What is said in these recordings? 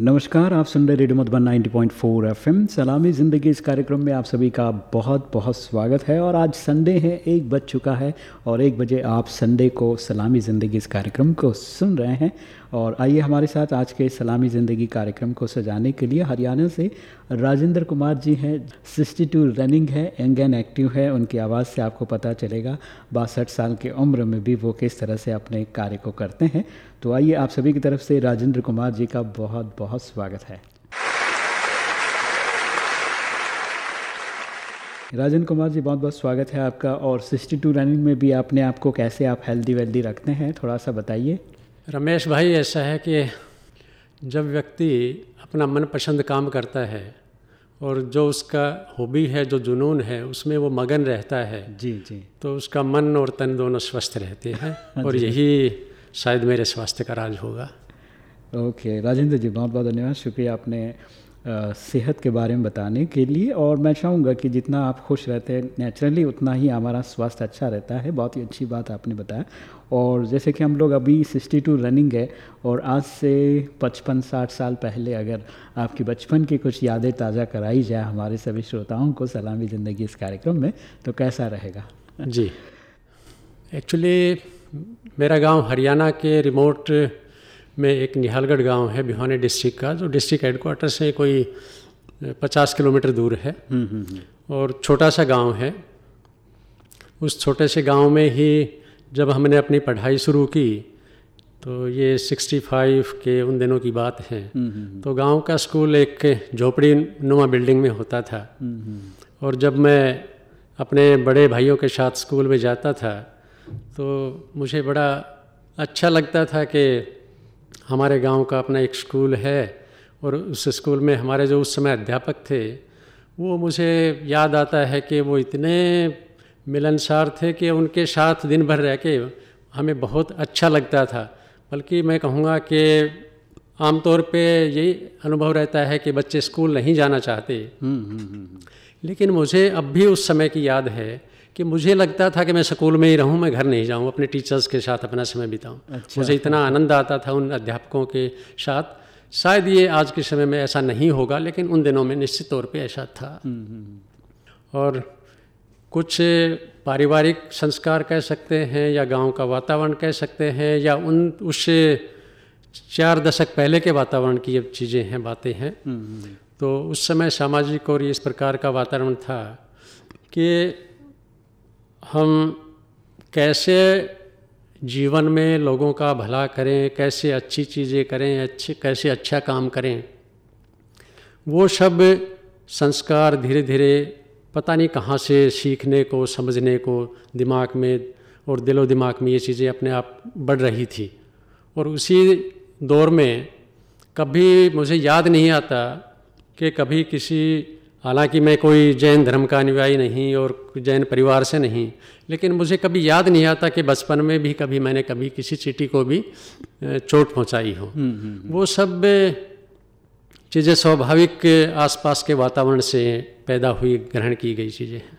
नमस्कार, आप सुन रहे रेडियो मधुबन 90.4 एफएम। सलामी ज़िंदगी इस कार्यक्रम में आप सभी का बहुत बहुत स्वागत है और आज संडे है, एक बज चुका है और एक बजे आप संडे को सलामी ज़िंदगी इस कार्यक्रम को सुन रहे हैं। और आइए हमारे साथ आज के सलामी ज़िंदगी कार्यक्रम को सजाने के लिए हरियाणा से राजेंद्र कुमार जी हैं सिक्सटी टू रनिंग है, यंग एंड एक्टिव है, उनकी आवाज़ से आपको पता चलेगा बासठ साल की उम्र में भी वो किस तरह से अपने कार्य को करते हैं। तो आइए आप सभी की तरफ़ से राजेंद्र कुमार जी का बहुत बहुत स्वागत है। राजेंद्र कुमार जी बहुत बहुत स्वागत है आपका। और सिक्सटी टू रनिंग में भी अपने आप को कैसे आप हेल्दी वेल्दी रखते हैं थोड़ा सा बताइए। रमेश भाई ऐसा है कि जब व्यक्ति अपना मनपसंद काम करता है और जो उसका हॉबी है जो जुनून है उसमें वो मगन रहता है जी जी। तो उसका मन और तन दोनों स्वस्थ रहते हैं और यही शायद मेरे स्वास्थ्य का राज होगा। ओके राजेंद्र जी बहुत बहुत धन्यवाद। शुक्रिया आपने सेहत के बारे में बताने के लिए। और मैं चाहूँगा कि जितना आप खुश रहते हैं नेचुरली उतना ही हमारा स्वास्थ्य अच्छा रहता है। बहुत ही अच्छी बात आपने बताया। और जैसे कि हम लोग अभी सिक्सटी टू रनिंग है और आज से पचपन साठ साल पहले अगर आपकी बचपन की कुछ यादें ताज़ा कराई जाए हमारे सभी श्रोताओं को सलामी ज़िंदगी इस कार्यक्रम में तो कैसा रहेगा? जी। एक्चुअली मेरा गाँव हरियाणा के रिमोट में एक निहालगढ़ गाँव है भिवानी डिस्ट्रिक्ट का। जो डिस्ट्रिक्ट हेडक्वार्टर से कोई पचास किलोमीटर दूर है। और छोटा सा गाँव है। उस छोटे से गाँव में ही जब हमने अपनी पढ़ाई शुरू की तो ये 65 के उन दिनों की बात है। तो गाँव का स्कूल एक झोपड़ी नुमा बिल्डिंग में होता था। और जब मैं अपने बड़े भाइयों के साथ स्कूल में जाता था तो मुझे बड़ा अच्छा लगता था कि हमारे गाँव का अपना एक स्कूल है और उस स्कूल में हमारे जो उस समय अध्यापक थे वो मुझे याद आता है कि वो इतने मिलनसार थे कि उनके साथ दिन भर रह के हमें बहुत अच्छा लगता था। बल्कि मैं कहूँगा कि आमतौर पे यही अनुभव रहता है कि बच्चे स्कूल नहीं जाना चाहते। लेकिन मुझे अब भी उस समय की याद है कि मुझे लगता था कि मैं स्कूल में ही रहूँ मैं घर नहीं जाऊँ अपने टीचर्स के साथ अपना समय बिताऊं। अच्छा, मुझे इतना आनंद आता था उन अध्यापकों के साथ। शायद ये आज के समय में ऐसा नहीं होगा लेकिन उन दिनों में निश्चित तौर पे ऐसा था। और कुछ पारिवारिक संस्कार कह सकते हैं या गाँव का वातावरण कह सकते हैं या उन उससे चार दशक पहले के वातावरण की ये चीज़ें हैं बातें हैं। तो उस समय सामाजिक और इस प्रकार का वातावरण था कि हम कैसे जीवन में लोगों का भला करें, कैसे अच्छी चीज़ें करें, अच्छे, कैसे अच्छा काम करें, वो सब संस्कार धीरे धीरे पता नहीं कहाँ से सीखने को, समझने को, दिमाग में और दिलो दिमाग में ये चीज़ें अपने आप बढ़ रही थी। और उसी दौर में कभी मुझे याद नहीं आता कि कभी किसी हालाँकि मैं कोई जैन धर्म का अनुयायी नहीं और जैन परिवार से नहीं लेकिन मुझे कभी याद नहीं आता कि बचपन में भी कभी मैंने कभी किसी चीटी को भी चोट पहुंचाई हो। वो सब चीज़ें स्वाभाविक आसपास के वातावरण से पैदा हुई ग्रहण की गई चीज़ें। हैं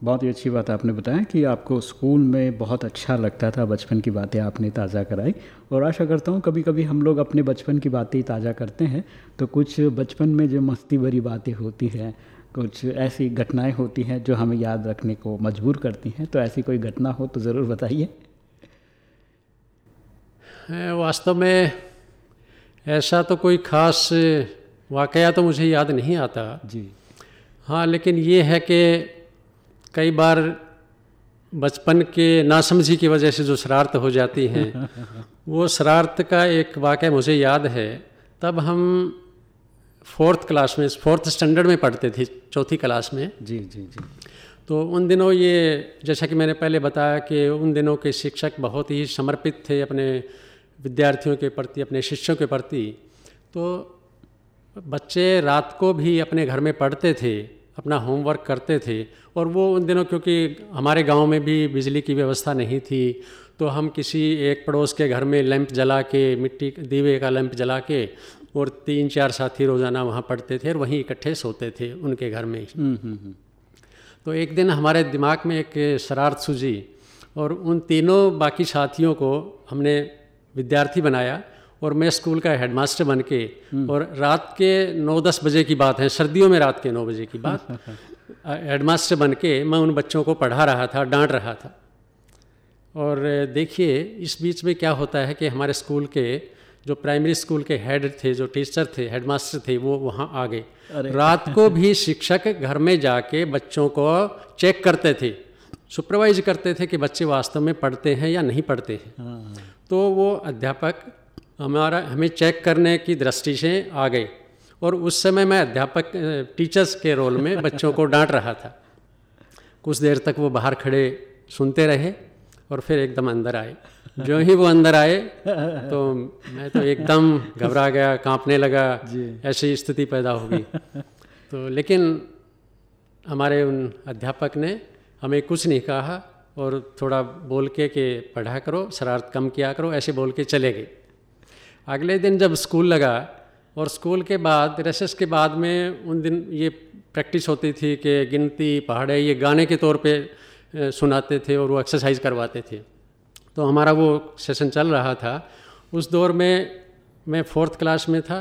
बहुत ही अच्छी बात आपने बताया कि आपको स्कूल में बहुत अच्छा लगता था बचपन की बातें आपने ताज़ा कराई। और आशा करता हूँ कभी कभी हम लोग अपने बचपन की बातें ताज़ा करते हैं। तो कुछ बचपन में जो मस्ती भरी बातें होती हैं कुछ ऐसी घटनाएँ होती हैं जो हमें याद रखने को मजबूर करती हैं तो ऐसी कोई घटना हो तो ज़रूर बताइए। वास्तव में ऐसा तो कोई ख़ास वाक़या तो मुझे याद नहीं आता। जी। हाँ लेकिन ये है कि कई बार बचपन के नासमझी की वजह से जो शरारत हो जाती हैं वो शरारत का एक वाक़ मुझे याद है। तब हम फोर्थ क्लास में फोर्थ स्टैंडर्ड में पढ़ते थे चौथी क्लास में। जी जी जी। तो उन दिनों ये जैसा कि मैंने पहले बताया कि उन दिनों के शिक्षक बहुत ही समर्पित थे अपने विद्यार्थियों के प्रति अपने शिष्यों के प्रति। तो बच्चे रात को भी अपने घर में पढ़ते थे। अपना होमवर्क करते थे और वो उन दिनों क्योंकि हमारे गाँव में भी बिजली की व्यवस्था नहीं थी तो हम किसी एक पड़ोस के घर में लैंप जला के मिट्टी दीवे का लैंप जला के और तीन चार साथी रोज़ाना वहाँ पढ़ते थे और वहीं इकट्ठे सोते थे उनके घर में हम्म, हम्म, हम्म। तो एक दिन हमारे दिमाग में एक शरारत सूझी और उन तीनों बाकी साथियों को हमने विद्यार्थी बनाया और मैं स्कूल का हेडमास्टर बन के और रात के नौ दस बजे की बात है सर्दियों में रात के नौ बजे की बात हेडमास्टर बन के मैं उन बच्चों को पढ़ा रहा था डांट रहा था। और देखिए इस बीच में क्या होता है कि हमारे स्कूल के जो प्राइमरी स्कूल के हेड थे जो टीचर थे हेडमास्टर थे वो वहाँ आ गए। रात को भी शिक्षक घर में जाके बच्चों को चेक करते थे सुपरवाइज करते थे कि बच्चे वास्तव में पढ़ते हैं या नहीं पढ़ते हैं। हाँ, तो वो अध्यापक हमारा हमें चेक करने की दृष्टि से आ गए और उस समय मैं अध्यापक टीचर्स के रोल में बच्चों को डांट रहा था। कुछ देर तक वो बाहर खड़े सुनते रहे और फिर एकदम अंदर आए। जो ही वो अंदर आए तो मैं तो एकदम घबरा गया कांपने लगा ऐसी स्थिति पैदा होगी तो लेकिन हमारे उन अध्यापक ने हमें कुछ नहीं कहा और थोड़ा बोल के कि पढ़ा करो शरारत कम किया करो ऐसे बोल के चले गए। अगले दिन जब स्कूल लगा और स्कूल के बाद रेसेस के बाद में उन दिन ये प्रैक्टिस होती थी कि गिनती, पहाड़े, ये गाने के तौर पे सुनाते थे और वो एक्सरसाइज करवाते थे। तो हमारा वो सेशन चल रहा था। उस दौर में मैं फोर्थ क्लास में था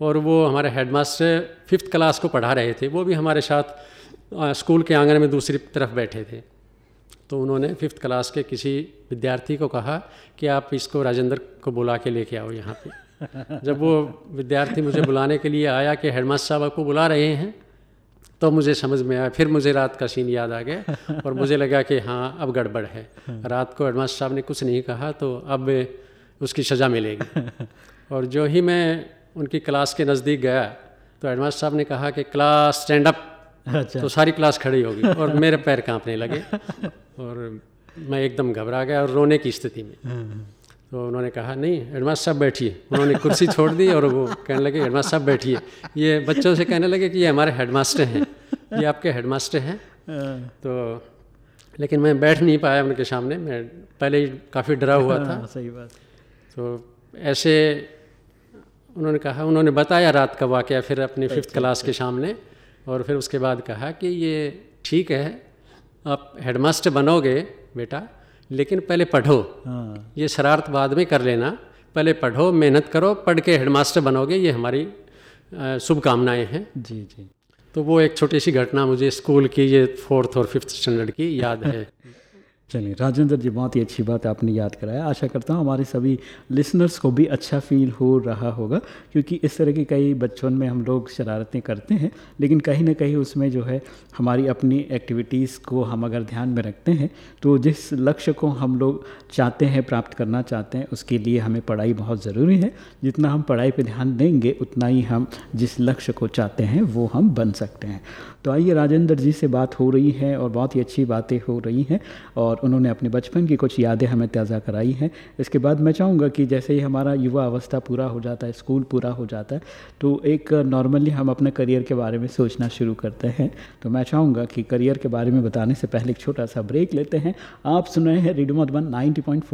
और वो हमारे हेडमास्टर फिफ्थ क्लास को पढ़ा रहे थे। वो भी हमारे साथ स्कूल के आँगन में दूसरी तरफ़ बैठे थे। तो उन्होंने फिफ्थ क्लास के किसी विद्यार्थी को कहा कि आप इसको राजेंद्र को बुला के लेके आओ यहाँ पे। जब वो विद्यार्थी मुझे बुलाने के लिए आया कि हेडमास्टर साहब आपको बुला रहे हैं तो मुझे समझ में आया फिर मुझे रात का सीन याद आ गया और मुझे लगा कि हाँ अब गड़बड़ है। रात को एडमास्टर साहब ने कुछ नहीं कहा तो अब उसकी सज़ा मिलेगी। और जो ही मैं उनकी क्लास के नज़दीक गया तो एडमास्टर साहब ने कहा कि क्लास स्टैंड अप अच्छा। तो सारी क्लास खड़ी होगी और मेरे पैर कांपने लगे और मैं एकदम घबरा गया और रोने की स्थिति में। तो उन्होंने कहा नहीं हेडमास्टर साहब बैठिए। उन्होंने कुर्सी छोड़ दी और वो कहने लगे हेडमास्टर साहब बैठिए। ये बच्चों से कहने लगे कि ये हमारे हेडमास्टर हैं ये आपके हेडमास्टर हैं। तो लेकिन मैं बैठ नहीं पाया उनके सामने मैं पहले ही काफ़ी डरा हुआ था। हाँ, सही बात। तो ऐसे उन्होंने कहा उन्होंने बताया रात का वाक़ फिर अपनी फिफ्थ अच्छा, क्लास के अच्छा। सामने और फिर उसके बाद कहा कि ये ठीक है आप हेडमास्टर बनोगे बेटा लेकिन पहले पढ़ो। हाँ। ये शरारत बाद में कर लेना पहले पढ़ो मेहनत करो पढ़ के हेडमास्टर बनोगे ये हमारी शुभकामनाएँ हैं। जी जी। तो वो एक छोटी सी घटना मुझे स्कूल की ये फोर्थ और फिफ्थ स्टैंडर्ड की याद है। चलिए, राजेंद्र जी, बहुत ही अच्छी बात आपने याद कराया। आशा करता हूँ हमारे सभी लिसनर्स को भी अच्छा फील हो रहा होगा, क्योंकि इस तरह के कई बच्चों में हम लोग शरारतें करते हैं, लेकिन कहीं ना कहीं उसमें जो है, हमारी अपनी एक्टिविटीज़ को हम अगर ध्यान में रखते हैं तो जिस लक्ष्य को हम लोग चाहते हैं, प्राप्त करना चाहते हैं, उसके लिए हमें पढ़ाई बहुत ज़रूरी है। जितना हम पढ़ाई पर ध्यान देंगे, उतना ही हम जिस लक्ष्य को चाहते हैं, वो हम बन सकते हैं। तो आइए, राजेंद्र जी से बात हो रही है और बहुत ही अच्छी बातें हो रही हैं और उन्होंने अपने बचपन की कुछ यादें हमें ताज़ा कराई हैं। इसके बाद मैं चाहूँगा कि जैसे ही हमारा युवा अवस्था पूरा हो जाता है, स्कूल पूरा हो जाता है तो एक नॉर्मली हम अपने करियर के बारे में सोचना शुरू करते हैं। तो मैं चाहूँगा कि करियर के बारे में बताने से पहले एक छोटा सा ब्रेक लेते हैं। आप सुन रहे हैं रेडियो मधुबन नाइनटी पॉइंट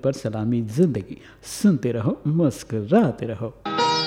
पर सलामी ज़िंदगी। सुनते रहो, मुस्कराते रहो।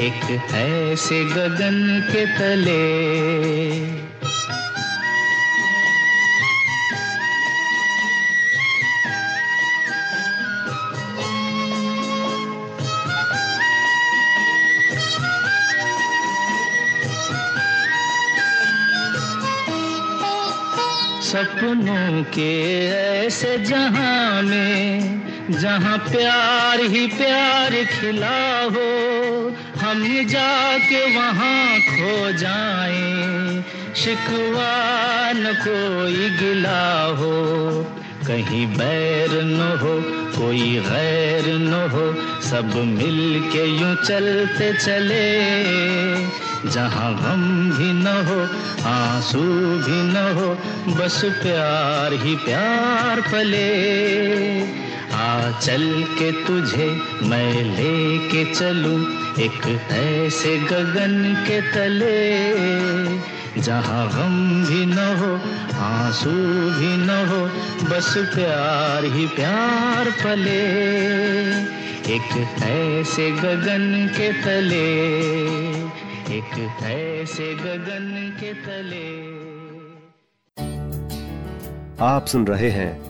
एक ऐसे गगन के तले। सपनों के ऐसे जहाँ में, जहाँ प्यार ही प्यार खिला हो। हम जाके वहाँ खो जाएँ। शिकवा न कोई गिला हो, कहीं बैर न हो, कोई गैर न हो, सब मिल के यूँ चलते चले। जहाँ गम भी न हो, आँसू भी न हो, बस प्यार ही प्यार पले। आ, चल के तुझे मैं लेके चलूँ एक ऐसे गगन के तले। जहाँ गम भी न हो, आँसू भी न हो, बस प्यार ही प्यार पले। एक ऐसे गगन के तले, एक ऐसे गगन के तले। आप सुन रहे हैं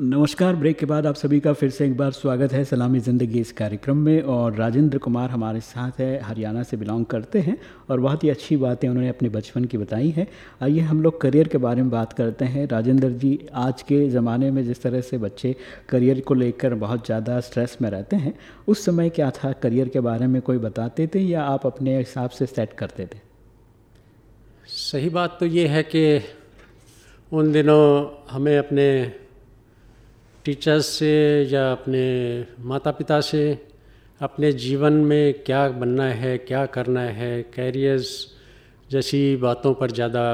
नमस्कार, ब्रेक के बाद आप सभी का फिर से एक बार स्वागत है सलामी ज़िंदगी इस कार्यक्रम में और राजेंद्र कुमार हमारे साथ है, हरियाणा से बिलोंग करते हैं और बहुत ही अच्छी बातें उन्होंने अपने बचपन की बताई हैं। आइए हम लोग करियर के बारे में बात करते हैं। राजेंद्र जी, आज के ज़माने में जिस तरह से बच्चे करियर को लेकर बहुत ज़्यादा स्ट्रेस में रहते हैं, उस समय क्या था? करियर के बारे में कोई बताते थे या आप अपने हिसाब से सेट करते थे? सही बात तो ये है कि उन दिनों हमें अपने टीचर्स से या अपने माता पिता से अपने जीवन में क्या बनना है क्या करना है कैरियर्स जैसी बातों पर ज़्यादा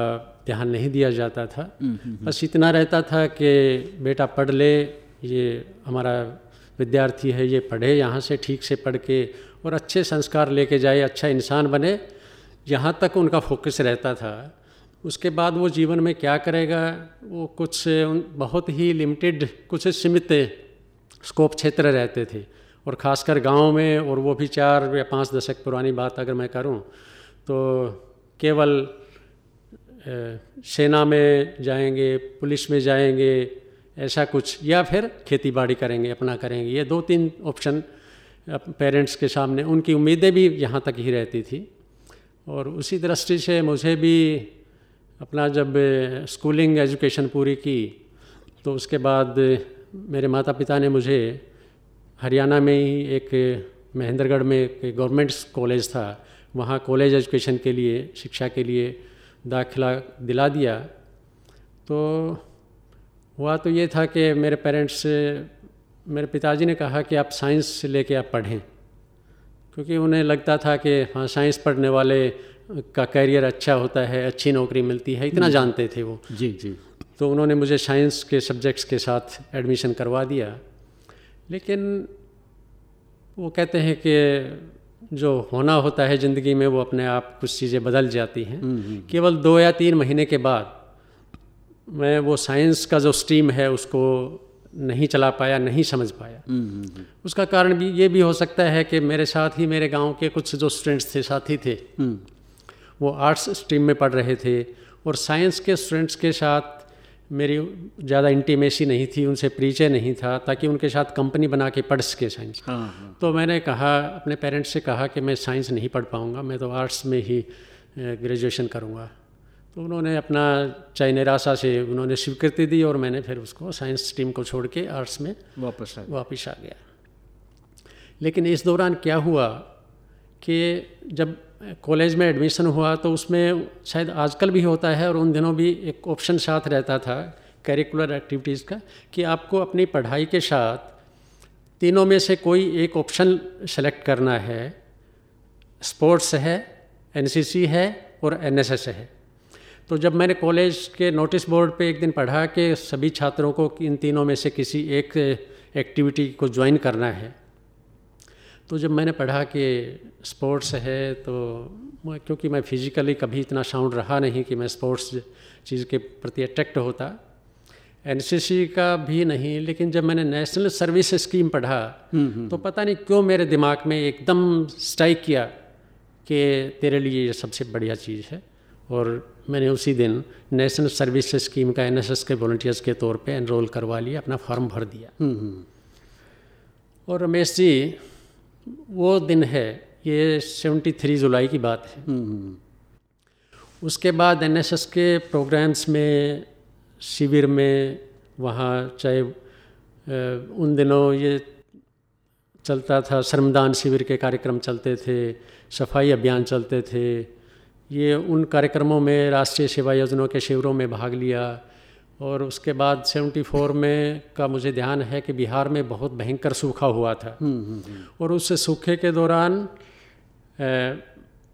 ध्यान नहीं दिया जाता था। बस इतना रहता था कि बेटा पढ़ ले ये हमारा विद्यार्थी है ये पढ़े यहाँ से ठीक से पढ़ के और अच्छे संस्कार लेके जाए अच्छा इंसान बने यहाँ तक उनका फोकस रहता था। उसके बाद वो जीवन में क्या करेगा? वो कुछ बहुत ही लिमिटेड कुछ सीमित स्कोप क्षेत्र रहते थे। और ख़ासकर गाँव में, और वो भी चार या पाँच दशक पुरानी बात अगर मैं करूँ तो केवल सेना में जाएँगे, पुलिस में जाएँगे, ऐसा कुछ, या फिर खेती बाड़ी करेंगे, अपना करेंगे। ये दो तीन ऑप्शन पेरेंट्स के सामने, उनकी उम्मीदें भी यहाँ तक ही रहती थी। और उसी दृष्टि से मुझे भी अपना जब स्कूलिंग एजुकेशन पूरी की तो उसके बाद मेरे माता पिता ने मुझे हरियाणा में ही एक महेंद्रगढ़ में एक गवर्नमेंट कॉलेज था। वहाँ कॉलेज एजुकेशन के लिए, शिक्षा के लिए दाखिला दिला दिया। तो हुआ तो ये था कि मेरे पेरेंट्स मेरे पिताजी ने कहा कि आप साइंस लेके आप पढ़ें। क्योंकि उन्हें लगता था कि हाँ साइंस पढ़ने वाले का करियर अच्छा होता है अच्छी नौकरी मिलती है इतना जानते थे वो। जी जी। तो उन्होंने मुझे साइंस के सब्जेक्ट्स के साथ एडमिशन करवा दिया। लेकिन वो कहते हैं कि जो होना होता है ज़िंदगी में वो अपने आप कुछ चीज़ें बदल जाती हैं। केवल दो या तीन महीने के बाद मैं वो साइंस का जो स्ट्रीम है उसको नहीं चला पाया नहीं समझ पाया। उसका कारण भी ये भी हो सकता है कि मेरे साथ ही मेरे गाँव के कुछ जो स्टूडेंट्स थे साथी थे वो आर्ट्स स्ट्रीम में पढ़ रहे थे और साइंस के स्टूडेंट्स के साथ मेरी ज़्यादा इंटीमेसी नहीं थी उनसे परिचय नहीं था ताकि उनके साथ कंपनी बना के पढ़ सके साइंस हाँ हाँ। तो मैंने कहा अपने पेरेंट्स से कहा कि मैं साइंस नहीं पढ़ पाऊँगा मैं तो आर्ट्स में ही ग्रेजुएशन करूँगा। तो उन्होंने अपना चाहे निराशा से उन्होंने स्वीकृति दी और मैंने फिर उसको साइंस स्ट्रीम को छोड़ के आर्ट्स में वापस आ वापस आ गया। लेकिन इस दौरान क्या हुआ कि जब कॉलेज में एडमिशन हुआ तो उसमें शायद आजकल भी होता है और उन दिनों भी एक ऑप्शन साथ रहता था करिकुलर एक्टिविटीज़ का, कि आपको अपनी पढ़ाई के साथ तीनों में से कोई एक ऑप्शन सेलेक्ट करना है। स्पोर्ट्स है एनसीसी है और एनएसएस है। तो जब मैंने कॉलेज के नोटिस बोर्ड पे एक दिन पढ़ा कि सभी छात्रों को इन तीनों में से किसी एक एक्टिविटी को ज्वाइन करना है तो जब मैंने पढ़ा कि स्पोर्ट्स है तो मैं क्योंकि मैं फिज़िकली कभी इतना साउंड रहा नहीं कि मैं स्पोर्ट्स चीज़ के प्रति अट्रैक्ट होता। एनसीसी का भी नहीं लेकिन जब मैंने नेशनल सर्विस स्कीम पढ़ा तो पता नहीं क्यों मेरे दिमाग में एकदम स्ट्राइक किया कि तेरे लिए ये सबसे बढ़िया चीज़ है। और मैंने उसी दिन नेशनल सर्विस स्कीम का एनएसएस के वॉल्टियर्स के तौर पे एनरोल करवा लिया अपना फॉर्म भर दिया। और रमेश जी वो दिन है ये सेवेंटी थ्री जुलाई की बात है। उसके बाद एनएसएस के प्रोग्राम्स में शिविर में वहाँ चाहे उन दिनों ये चलता था श्रमदान शिविर के कार्यक्रम चलते थे सफ़ाई अभियान चलते थे। ये उन कार्यक्रमों में राष्ट्रीय सेवा योजनाओं के शिविरों में भाग लिया। और उसके बाद 74 में का मुझे ध्यान है कि बिहार में बहुत भयंकर सूखा हुआ था। और उस सूखे के दौरान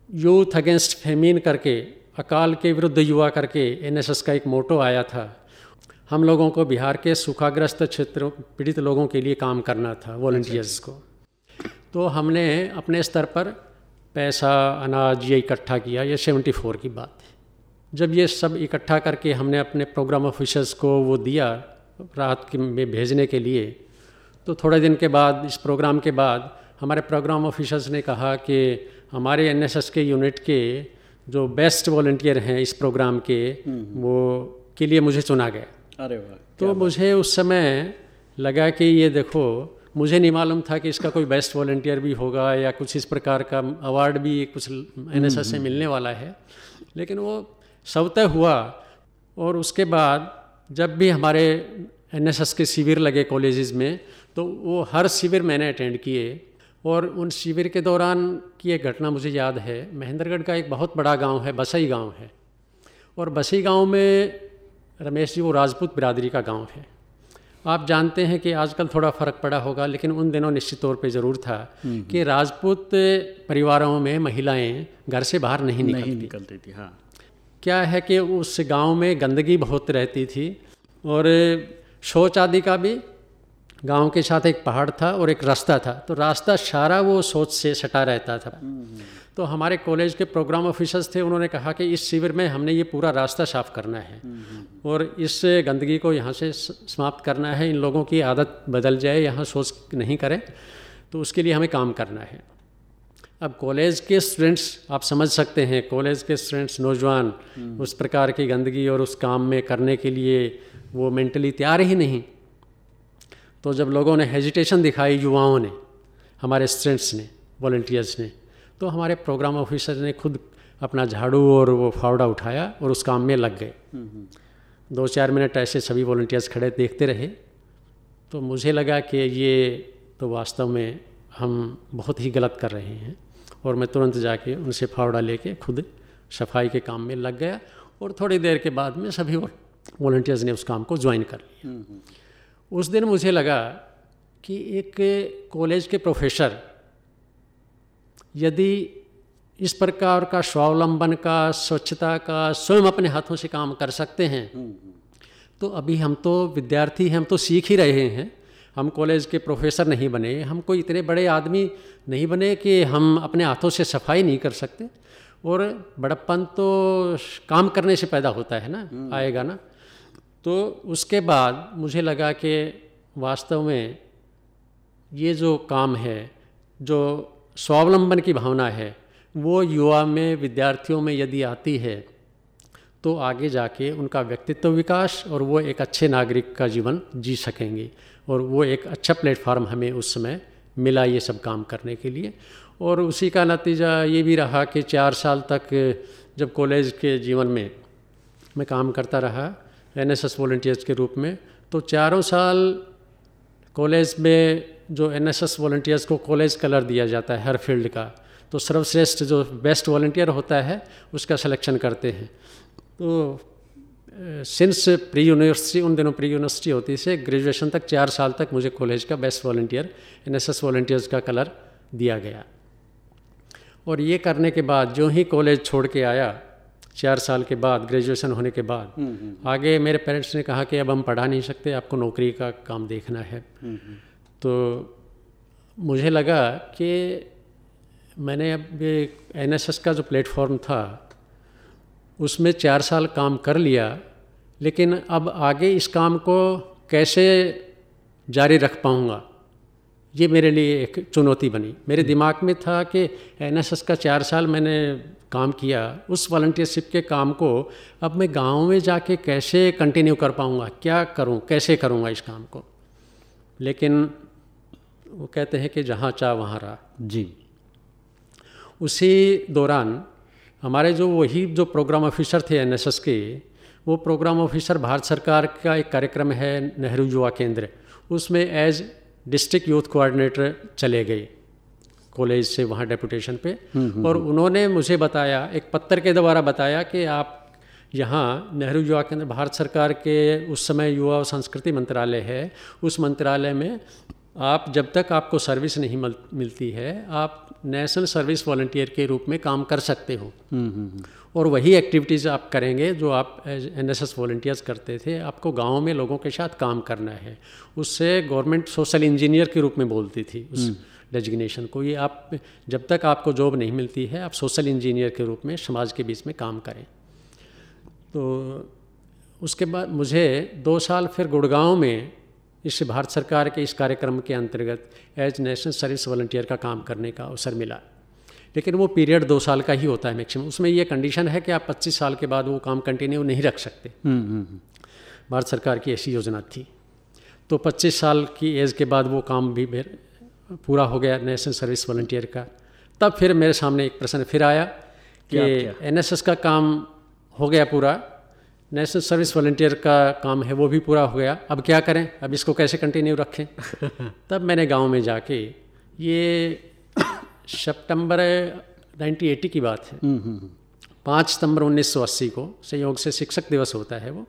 यूथ अगेंस्ट फेमीन करके अकाल के विरुद्ध युवा करके एनएसएस का एक मोटो आया था। हम लोगों को बिहार के सूखाग्रस्त क्षेत्रों पीड़ित लोगों के लिए काम करना था वॉल्टियर्स को। तो हमने अपने स्तर पर पैसा अनाज ये इकट्ठा किया ये सेवेंटी फोर की बात। है जब ये सब इकट्ठा करके हमने अपने प्रोग्राम ऑफिसर्स को वो दिया राहत में भेजने के लिए तो थोड़े दिन के बाद इस प्रोग्राम के बाद हमारे प्रोग्राम ऑफिसर्स ने कहा कि हमारे एनएसएस के यूनिट के जो बेस्ट वॉल्टियर हैं इस प्रोग्राम के वो के लिए मुझे चुना गया। अरे वाह तो मुझे उस समय लगा कि ये देखो मुझे नहीं मालूम था कि इसका कोई बेस्ट वॉल्टियर भी होगा या कुछ इस प्रकार का अवार्ड भी कुछ एनएसएस से मिलने वाला है। लेकिन वो स्वतः हुआ और उसके बाद जब भी हमारे एनएसएस के शिविर लगे कॉलेजेस में तो वो हर शिविर मैंने अटेंड किए और उन शिविर के दौरान की एक घटना मुझे याद है। महेंद्रगढ़ का एक बहुत बड़ा गाँव है बसई गाँव है और बसई गाँव में रमेश जी वो राजपूत बिरादरी का गाँव है। आप जानते हैं कि आजकल थोड़ा फ़र्क पड़ा होगा लेकिन उन दिनों निश्चित तौर पे ज़रूर था कि राजपूत परिवारों में महिलाएँ घर से बाहर नहीं निकलती। नहीं निकलती थी हाँ। क्या है कि उस गाँव में गंदगी बहुत रहती थी और शौच आदि का भी गाँव के साथ एक पहाड़ था और एक रास्ता था। तो रास्ता सारा वो सोच से सटा रहता था। तो हमारे कॉलेज के प्रोग्राम ऑफिसर्स थे, उन्होंने कहा कि इस शिविर में हमने ये पूरा रास्ता साफ़ करना है और इस गंदगी को यहाँ से समाप्त करना है। इन लोगों की आदत बदल जाए, यहाँ सोच नहीं करें तो उसके लिए हमें काम करना है। अब कॉलेज के स्टूडेंट्स, आप समझ सकते हैं, कॉलेज के स्टूडेंट्स, नौजवान, उस प्रकार की गंदगी और उस काम में करने के लिए वो मेंटली तैयार ही नहीं। तो जब लोगों ने हेजिटेशन दिखाई युवाओं ने, हमारे स्टूडेंट्स ने, वॉल्टियर्स ने तो हमारे प्रोग्राम ऑफिसर ने खुद अपना झाड़ू और वो फावड़ा उठाया और उस काम में लग गए। दो चार मिनट ऐसे सभी वॉल्टियर्स खड़े देखते रहे। तो मुझे लगा कि ये तो वास्तव में हम बहुत ही गलत कर रहे हैं। और मैं तुरंत जाके उनसे फावड़ा लेके खुद सफ़ाई के काम में लग गया और थोड़ी देर के बाद में सभी वॉल्टियर्स ने उस काम को ज्वाइन कर लिया। उस दिन मुझे लगा कि एक कॉलेज के प्रोफेसर यदि इस प्रकार का स्वावलंबन का स्वच्छता का स्वयं अपने हाथों से काम कर सकते हैं तो अभी हम तो विद्यार्थी हैं हम तो सीख ही रहे हैं। हम कॉलेज के प्रोफेसर नहीं बने हम कोई इतने बड़े आदमी नहीं बने कि हम अपने हाथों से सफ़ाई नहीं कर सकते। और बड़प्पन तो काम करने से पैदा होता है ना आएगा ना। तो उसके बाद मुझे लगा कि वास्तव में ये जो काम है जो स्वावलंबन की भावना है वो युवा में विद्यार्थियों में यदि आती है तो आगे जाके उनका व्यक्तित्व विकास और वो एक अच्छे नागरिक का जीवन जी सकेंगे। और वो एक अच्छा प्लेटफार्म हमें उस समय मिला ये सब काम करने के लिए। और उसी का नतीजा ये भी रहा कि चार साल तक जब कॉलेज के जीवन में मैं काम करता रहा एन एस एस वॉल्टियर्स के रूप में तो चारों साल कॉलेज में जो एन एस एस वॉल्टियर्स को कॉलेज कलर दिया जाता है हर फ़ील्ड का तो सर्वश्रेष्ठ जो बेस्ट वॉल्टियर होता है उसका सिलेक्शन करते हैं। तो सिंस प्री यूनिवर्सिटी उन दिनों प्री यूनिवर्सिटी होती से ग्रेजुएशन तक चार साल तक मुझे कॉलेज का best volunteer N S S volunteers का कलर दिया गया। और ये करने के बाद जो ही कॉलेज छोड़ के आया चार साल के बाद ग्रेजुएशन होने के बाद हम्म, हम्म, हम्म। आगे मेरे पेरेंट्स ने कहा कि अब हम पढ़ा नहीं सकते आपको नौकरी का काम देखना है। तो मुझे लगा कि मैंने अब एन का जो प्लेटफॉर्म था उसमें चार साल काम कर लिया लेकिन अब आगे इस काम को कैसे जारी रख पाऊँगा? ये मेरे लिए एक चुनौती बनी। मेरे दिमाग में था कि एनएसएस का चार साल मैंने काम किया उस वॉल्टियरशिप के काम को अब मैं गाँव में जाके कैसे कंटिन्यू कर पाऊँगा? क्या करूँ? कैसे करूँगा इस काम को? लेकिन वो कहते हैं कि जहाँ चाह वहाँ रहा। जी। उसी दौरान हमारे जो वही जो प्रोग्राम ऑफिसर थे एनएसएस के वो प्रोग्राम ऑफिसर भारत सरकार का एक कार्यक्रम है नेहरू युवा केंद्र। उसमें एज डिस्ट्रिक्ट यूथ कोऑर्डिनेटर चले गए कॉलेज से वहाँ डेपुटेशन पे। और उन्होंने मुझे बताया एक पत्र के द्वारा बताया कि आप यहाँ नेहरू युवा केंद्र भारत सरकार के उस समय युवा और संस्कृति मंत्रालय है उस मंत्रालय में आप जब तक आपको सर्विस नहीं मिल, मिलती है आप नेशनल सर्विस वॉल्टियर के रूप में काम कर सकते हो। और वही एक्टिविटीज़ आप करेंगे जो आप as N S S volunteers करते थे आपको गाँव में लोगों के साथ काम करना है। उससे गवर्नमेंट सोशल इंजीनियर के रूप में बोलती थी उस डेजिग्नेशन को। ये आप जब तक आपको जॉब नहीं मिलती है आप सोशल इंजीनियर के रूप में समाज के बीच में काम करें। तो उसके बाद मुझे दो साल फिर गुड़गांव में इस भारत सरकार के इस कार्यक्रम के अंतर्गत एज नेशनल सर्विस वॉल्टियर का काम करने का अवसर मिला। लेकिन वो पीरियड दो साल का ही होता है मैक्सिमम उसमें ये कंडीशन है कि आप 25 साल के बाद वो काम कंटिन्यू नहीं रख सकते। भारत सरकार की ऐसी योजना थी। तो 25 साल की एज के बाद वो काम भी पूरा हो गया नेशनल सर्विस वॉल्टियर का। तब फिर मेरे सामने एक प्रश्न फिर आया कि एन का काम हो गया पूरा। नेशनल सर्विस वॉल्टियर का काम है वो भी पूरा हो गया। अब क्या करें? अब इसको कैसे कंटिन्यू रखें? तब मैंने गाँव में जाके ये सितंबर 1980 की बात है। पाँच सितंबर 1980 को संयोग से शिक्षक दिवस होता है वो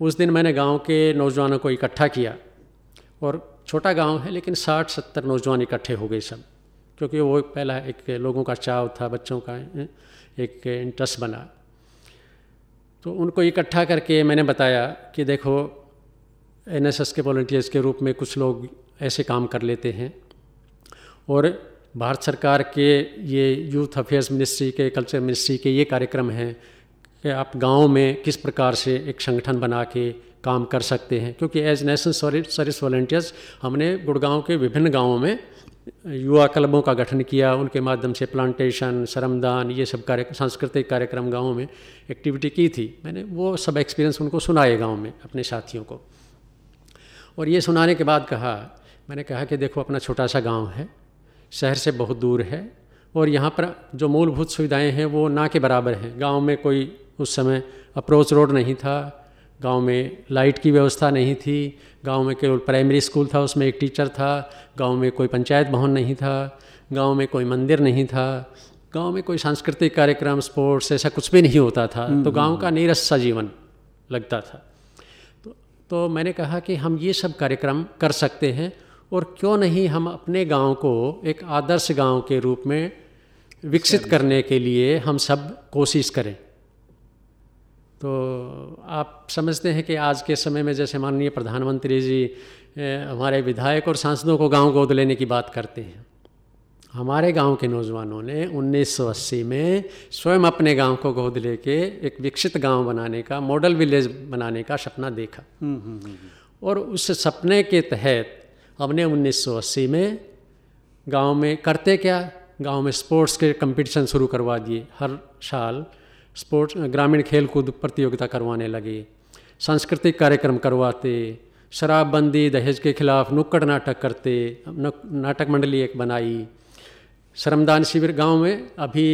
उस दिन मैंने गाँव के नौजवानों को इकट्ठा किया। और छोटा गाँव है लेकिन साठ सत्तर नौजवान इकट्ठे हो गए सब क्योंकि वो पहला एक लोगों का चाव था बच्चों का एक इंटरेस्ट बना। तो उनको इकट्ठा करके मैंने बताया कि देखो एनएसएस के वॉल्टियर्स के रूप में कुछ लोग ऐसे काम कर लेते हैं। और भारत सरकार के ये यूथ अफेयर्स मिनिस्ट्री के कल्चर मिनिस्ट्री के ये कार्यक्रम हैं कि आप गाँव में किस प्रकार से एक संगठन बना के काम कर सकते हैं। क्योंकि एज नेशनल सर्विस वॉल्टियर्स हमने गुड़गांव के विभिन्न गाँवों में युवा क्लबों का गठन किया, उनके माध्यम से प्लांटेशन श्रमदान, ये सब कार्य, सांस्कृतिक कार्यक्रम गाँव में एक्टिविटी की थी। मैंने वो सब एक्सपीरियंस उनको सुनाए गाँव में, अपने साथियों को। और ये सुनाने के बाद कहा, मैंने कहा कि देखो, अपना छोटा सा गाँव है, शहर से बहुत दूर है, और यहाँ पर जो मूलभूत सुविधाएँ हैं वो ना के बराबर हैं। गाँव में कोई उस समय अप्रोच रोड नहीं था गाँव में लाइट की व्यवस्था नहीं थी गाँव में केवल प्राइमरी स्कूल था उसमें एक टीचर था गाँव में कोई पंचायत भवन नहीं था गाँव में कोई मंदिर नहीं था गाँव में कोई सांस्कृतिक कार्यक्रम स्पोर्ट्स ऐसा कुछ भी नहीं होता था तो गाँव का नीरस सा जीवन लगता था। तो तो मैंने कहा कि हम ये सब कार्यक्रम कर सकते हैं और क्यों नहीं हम अपने गाँव को एक आदर्श गाँव के रूप में विकसित करने के लिए हम सब कोशिश करें। तो आप समझते हैं कि आज के समय में जैसे माननीय प्रधानमंत्री जी हमारे विधायक और सांसदों को गाँव गोद लेने की बात करते हैं। हमारे गाँव के नौजवानों ने 1980 में स्वयं अपने गाँव को गोद लेके एक विकसित गाँव बनाने का मॉडल विलेज बनाने का सपना देखा। हम्म, हम्म, हम्म, और उस सपने के तहत हमने 1980 में गाँव में करते क्या? गाँव में स्पोर्ट्स के कंपटीशन शुरू करवा दिए। हर साल स्पोर्ट्स ग्रामीण खेल कूद प्रतियोगिता करवाने लगे सांस्कृतिक कार्यक्रम करवाते शराबबंदी दहेज के खिलाफ नुक्कड़ नाटक करते नाटक मंडली एक बनाई श्रमदान शिविर गाँव में अभी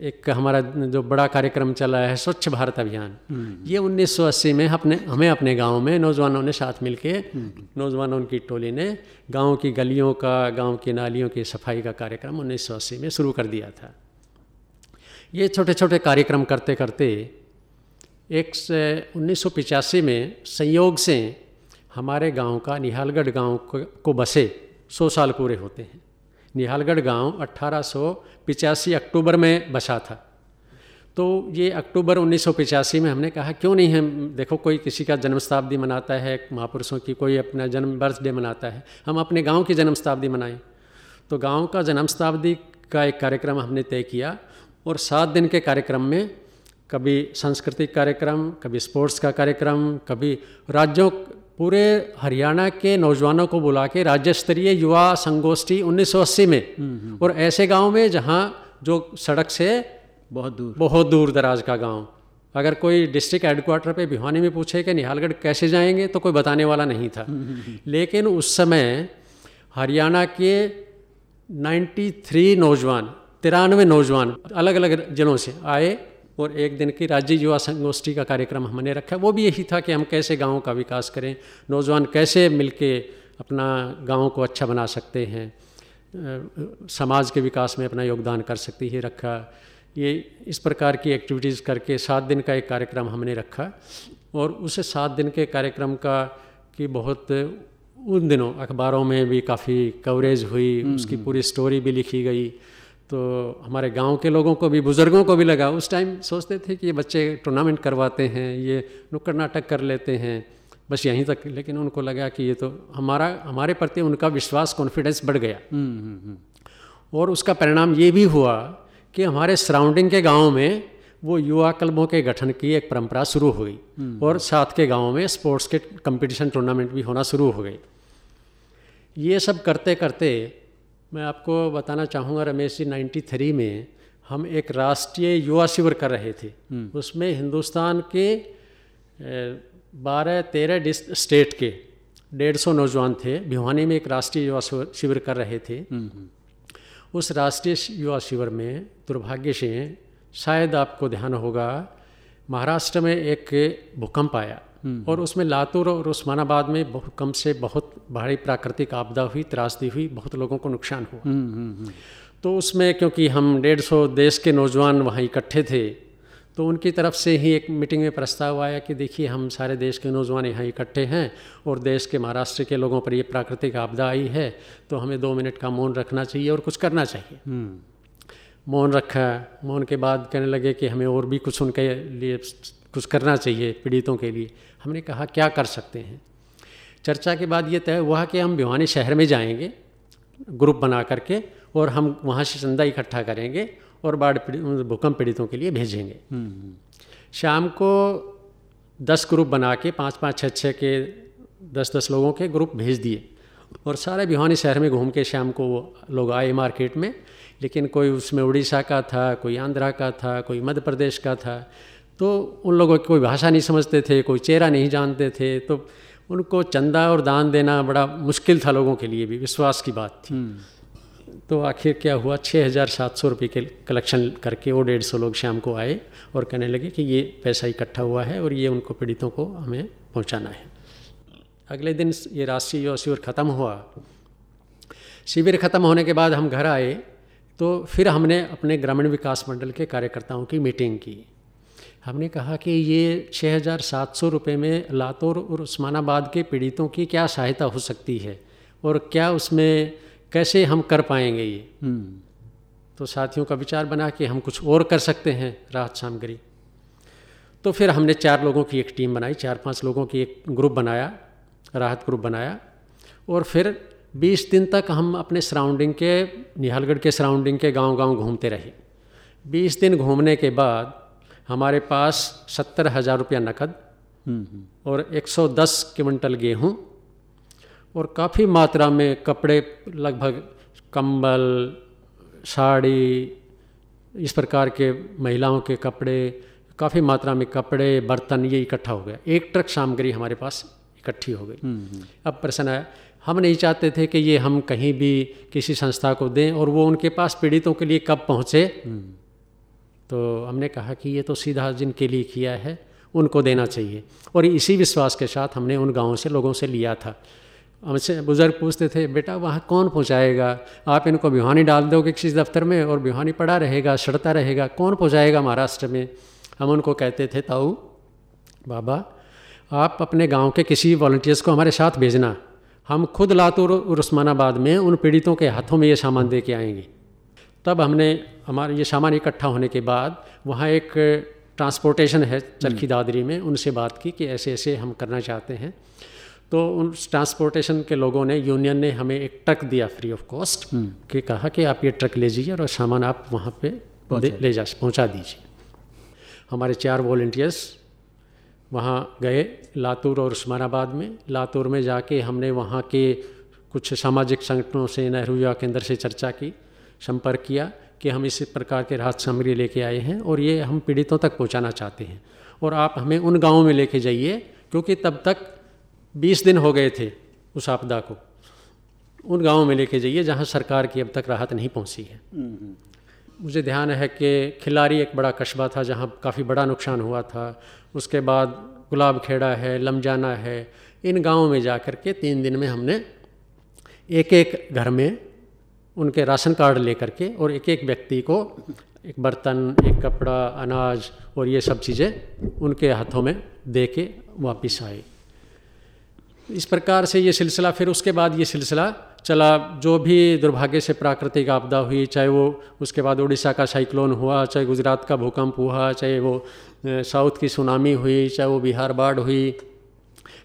एक हमारा जो बड़ा कार्यक्रम चला है स्वच्छ भारत अभियान हम्म। ये 1980 में अपने हमें अपने गाँव में नौजवानों ने साथ मिलके हम्म। नौजवानों की टोली ने गाँव की गलियों का गाँव की नालियों की सफ़ाई का कार्यक्रम 1980 में शुरू कर दिया था ये छोटे छोटे कार्यक्रम करते करते एक उन्नीस में संयोग से हमारे गाँव का निहालगढ़ गाँव को बसे सौ साल पूरे होते हैं। निहालगढ़ गाँव अट्ठारह अक्टूबर में बसा था। तो ये अक्टूबर उन्नीस में हमने कहा, क्यों नहीं हम, देखो कोई किसी का जन्म शताब्दी मनाता है, महापुरुषों की कोई अपना जन्म, बर्थडे मनाता है, हम अपने गाँव की जन्म शताब्दी मनाएँ। तो गाँव का जन्म शताब्दी का एक कार्यक्रम हमने तय किया और सात दिन के कार्यक्रम में कभी सांस्कृतिक कार्यक्रम कभी स्पोर्ट्स का कार्यक्रम कभी राज्यों पूरे हरियाणा के नौजवानों को बुला के राज्य स्तरीय युवा संगोष्ठी 1980 में। हम्म, हम्म। और ऐसे गाँव में जहाँ जो सड़क से बहुत दूर। बहुत दूर दराज का गाँव। अगर कोई डिस्ट्रिक्ट हेडक्वार्टर पे भिवानी में पूछे कि निहालगढ़ कैसे जाएँगे तो कोई बताने वाला नहीं था। हम्म, लेकिन उस समय हरियाणा के 93 नौजवान तिरानवे नौजवान अलग अलग जिलों से आए और एक दिन की राज्य युवा संगोष्ठी का कार्यक्रम हमने रखा। वो भी यही था कि हम कैसे गाँव का विकास करें नौजवान कैसे मिलके अपना गाँव को अच्छा बना सकते हैं समाज के विकास में अपना योगदान कर सकती है रखा। ये इस प्रकार की एक्टिविटीज़ करके सात दिन का एक कार्यक्रम हमने रखा और उस सात दिन के कार्यक्रम का कि बहुत उन दिनों अखबारों में भी काफ़ी कवरेज हुई हम्म, उसकी हम्म। पूरी स्टोरी भी लिखी गई। तो हमारे गाँव के लोगों को भी बुज़ुर्गों को भी लगा। उस टाइम सोचते थे कि ये बच्चे टूर्नामेंट करवाते हैं ये नुक्कड़ नाटक कर लेते हैं बस यहीं तक। लेकिन उनको लगा कि ये तो हमारा हमारे प्रति उनका विश्वास कॉन्फिडेंस बढ़ गया। हम्म, और उसका परिणाम ये भी हुआ कि हमारे सराउंडिंग के गाँव में वो युवा क्लबों के गठन की एक परंपरा शुरू हुई और साथ के गाँव में स्पोर्ट्स के कंपटीशन टूर्नामेंट भी होना शुरू हो गई। ये सब करते करते मैं आपको बताना चाहूँगा रमेश जी नाइन्टी थ्री में हम एक राष्ट्रीय युवा शिविर कर रहे थे हम्म। उसमें हिंदुस्तान के बारह तेरह स्टेट के डेढ़ सौ नौजवान थे भिवानी में एक राष्ट्रीय युवा शिविर कर रहे थे हम्म, हम्म। उस राष्ट्रीय युवा शिविर में दुर्भाग्य से शायद आपको ध्यान होगा महाराष्ट्र में एक भूकंप आया। और उसमें लातूर और उस्मानाबाद में कम से बहुत भारी प्राकृतिक आपदा हुई त्रासदी हुई बहुत लोगों को नुकसान हुआ। हम्म, हम्म, तो उसमें क्योंकि हम डेढ़ सौ देश के नौजवान वहाँ इकट्ठे थे तो उनकी तरफ़ से ही एक मीटिंग में प्रस्ताव आया कि देखिए हम सारे देश के नौजवान यहाँ इकट्ठे हैं और देश के महाराष्ट्र के लोगों पर ये प्राकृतिक आपदा आई है तो हमें दो मिनट का मौन रखना चाहिए और कुछ करना चाहिए। हम्म। मौन रखा मौन के बाद कहने लगे कि हमें और भी कुछ उनके लिए कुछ करना चाहिए पीड़ितों के लिए। हमने कहा क्या कर सकते हैं? चर्चा के बाद ये तय हुआ कि हम भिवानी शहर में जाएँगे ग्रुप बना करके और हम वहाँ से चंदा इकट्ठा करेंगे और बाढ़ पीड़ित भूकंप पीड़ितों के लिए भेजेंगे। शाम को दस ग्रुप बना के पाँच पाँच छः छः के दस दस लोगों के ग्रुप भेज दिए। और सारे भिवानी शहर में घूम के शाम को वो लोग आए मार्केट में लेकिन कोई उसमें उड़ीसा का था कोई आंध्रा का था कोई मध्य प्रदेश का था। तो उन लोगों की कोई भाषा नहीं समझते थे कोई चेहरा नहीं जानते थे तो उनको चंदा और दान देना बड़ा मुश्किल था लोगों के लिए भी विश्वास की बात थी। तो आखिर क्या हुआ छः हज़ार सात सौ रुपये के कलेक्शन करके वो डेढ़ सौ लोग शाम को आए और कहने लगे कि ये पैसा इकट्ठा हुआ है और ये उनको पीड़ितों को हमें पहुंचाना है। अगले दिन ये राशि युवा शिविर ख़त्म हुआ। शिविर ख़त्म होने के बाद हम घर आए तो फिर हमने अपने ग्रामीण विकास मंडल के कार्यकर्ताओं की मीटिंग की। हमने कहा कि ये छः हज़ार सात सौ रुपये में लातूर और उस्मानाबाद के पीड़ितों की क्या सहायता हो सकती है और क्या उसमें कैसे हम कर पाएँगे ये? हम्म। तो साथियों का विचार बना कि हम कुछ और कर सकते हैं राहत सामग्री। तो फिर हमने चार लोगों की एक टीम बनाई चार पाँच लोगों की एक ग्रुप बनाया राहत ग्रुप बनाया और फिर 20 दिन तक हम अपने सराउंडिंग के निहालगढ़ के सराउंडिंग के गांव-गांव घूमते रहे। 20 दिन घूमने के बाद हमारे पास सत्तर हज़ार रुपया नकद हम्म, हम्म। और 110 क्विंटल गेहूँ और काफ़ी मात्रा में कपड़े लगभग कंबल साड़ी इस प्रकार के महिलाओं के कपड़े काफ़ी मात्रा में कपड़े बर्तन ये इकट्ठा हो गया एक ट्रक सामग्री हमारे पास इकट्ठी हो गई हम्म। अब प्रश्न आया हम नहीं चाहते थे कि ये हम कहीं भी किसी संस्था को दें और वो उनके पास पीड़ितों के लिए कब पहुँचे। तो हमने कहा कि ये तो सीधा जिनके लिए किया है, उनको देना चाहिए। और इसी विश्वास के साथ हमने उन गाँवों से, लोगों से लिया था। हमसे बुज़ुर्ग पूछते थे, बेटा, वहाँ कौन पहुँचाएगा? आप इनको बिहानी डाल दोगे किसी दफ्तर में और बिहानी पड़ा रहेगा, सड़ता रहेगा, कौन पहुँचाएगा महाराष्ट्र में? हम उनको कहते थे, ताऊ, बाबा, आप अपने गाँव के किसी वॉल्टियर्स को हमारे साथ भेजना। हम खुद लातूर और उस्मानाबाद में उन पीड़ितों के हाथों में ये सामान दे के आएँगे। तब हमने हमारे ये सामान इकट्ठा होने के बाद वहाँ एक ट्रांसपोर्टेशन है चरखी दादरी में उनसे बात की कि ऐसे ऐसे हम करना चाहते हैं। तो उन ट्रांसपोर्टेशन के लोगों ने यूनियन ने हमें एक ट्रक दिया फ्री ऑफ़ कॉस्ट कि कहा कि आप ये ट्रक ले जाइए और सामान आप वहाँ पे ले जा पहुँचा दीजिए। हमारे चार वॉल्टियर्स वहाँ गए लातूर और उस्मानाबाद में। लातूर में जाके हमने वहाँ के कुछ सामाजिक संगठनों से नेहरू युवा केंद्र से चर्चा की। संपर्क किया कि हम इस प्रकार के राहत सामग्री लेके आए हैं और ये हम पीड़ितों तक पहुँचाना चाहते हैं। और आप हमें उन गाँवों में लेके जाइए, क्योंकि तब तक बीस दिन हो गए थे उस आपदा को। उन गाँवों में लेके जाइए जहाँ सरकार की अब तक राहत नहीं पहुँची है। मुझे ध्यान है कि खिलाड़ी एक बड़ा कस्बा था जहाँ काफ़ी बड़ा नुकसान हुआ था। उसके बाद गुलाब खेड़ा है, लमजाना है, इन गाँवों में जा कर के तीन दिन में हमने एक एक घर में उनके राशन कार्ड लेकर के और एक एक व्यक्ति को एक बर्तन, एक कपड़ा, अनाज और ये सब चीज़ें उनके हाथों में दे के वापिस आए। इस प्रकार से ये सिलसिला फिर उसके बाद ये सिलसिला चला। जो भी दुर्भाग्य से प्राकृतिक आपदा हुई, चाहे वो उसके बाद उड़ीसा का साइक्लोन हुआ, चाहे गुजरात का भूकंप हुआ, चाहे वो साउथ की सुनामी हुई, चाहे वो बिहार बाढ़ हुई,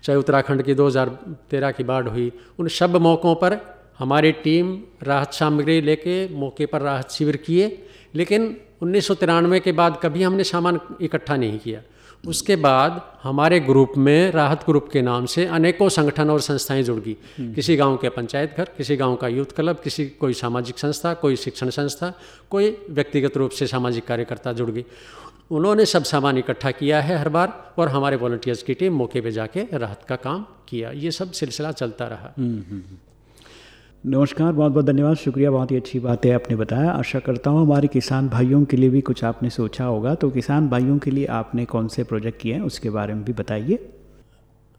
चाहे उत्तराखंड की 2013 की बाढ़ हुई, उन सब मौक़ों पर हमारी टीम राहत सामग्री लेके मौके पर राहत शिविर किए लेकिन उन्नीस सौ तिरानवे के बाद कभी हमने सामान इकट्ठा नहीं किया। उसके बाद हमारे ग्रुप में राहत ग्रुप के नाम से अनेकों संगठन और संस्थाएँ जुड़ गई। किसी गाँव के पंचायत घर किसी गाँव का यूथ क्लब किसी कोई सामाजिक संस्था कोई शिक्षण संस्था कोई व्यक्तिगत रूप से सामाजिक कार्यकर्ता जुड़ गई। उन्होंने सब सामान इकट्ठा किया है हर बार और हमारे वॉल्टियर्स की टीम मौके पे जाके राहत का काम किया। ये सब सिलसिला चलता रहा। हम्म, हम्म, हम्म। नमस्कार, बहुत बहुत धन्यवाद, शुक्रिया, बहुत ही अच्छी बात है, आपने बताया। आशा करता हूँ हमारे किसान भाइयों के लिए भी कुछ आपने सोचा होगा। तो किसान भाइयों के लिए आपने कौन से प्रोजेक्ट किए हैं, उसके बारे में भी बताइए।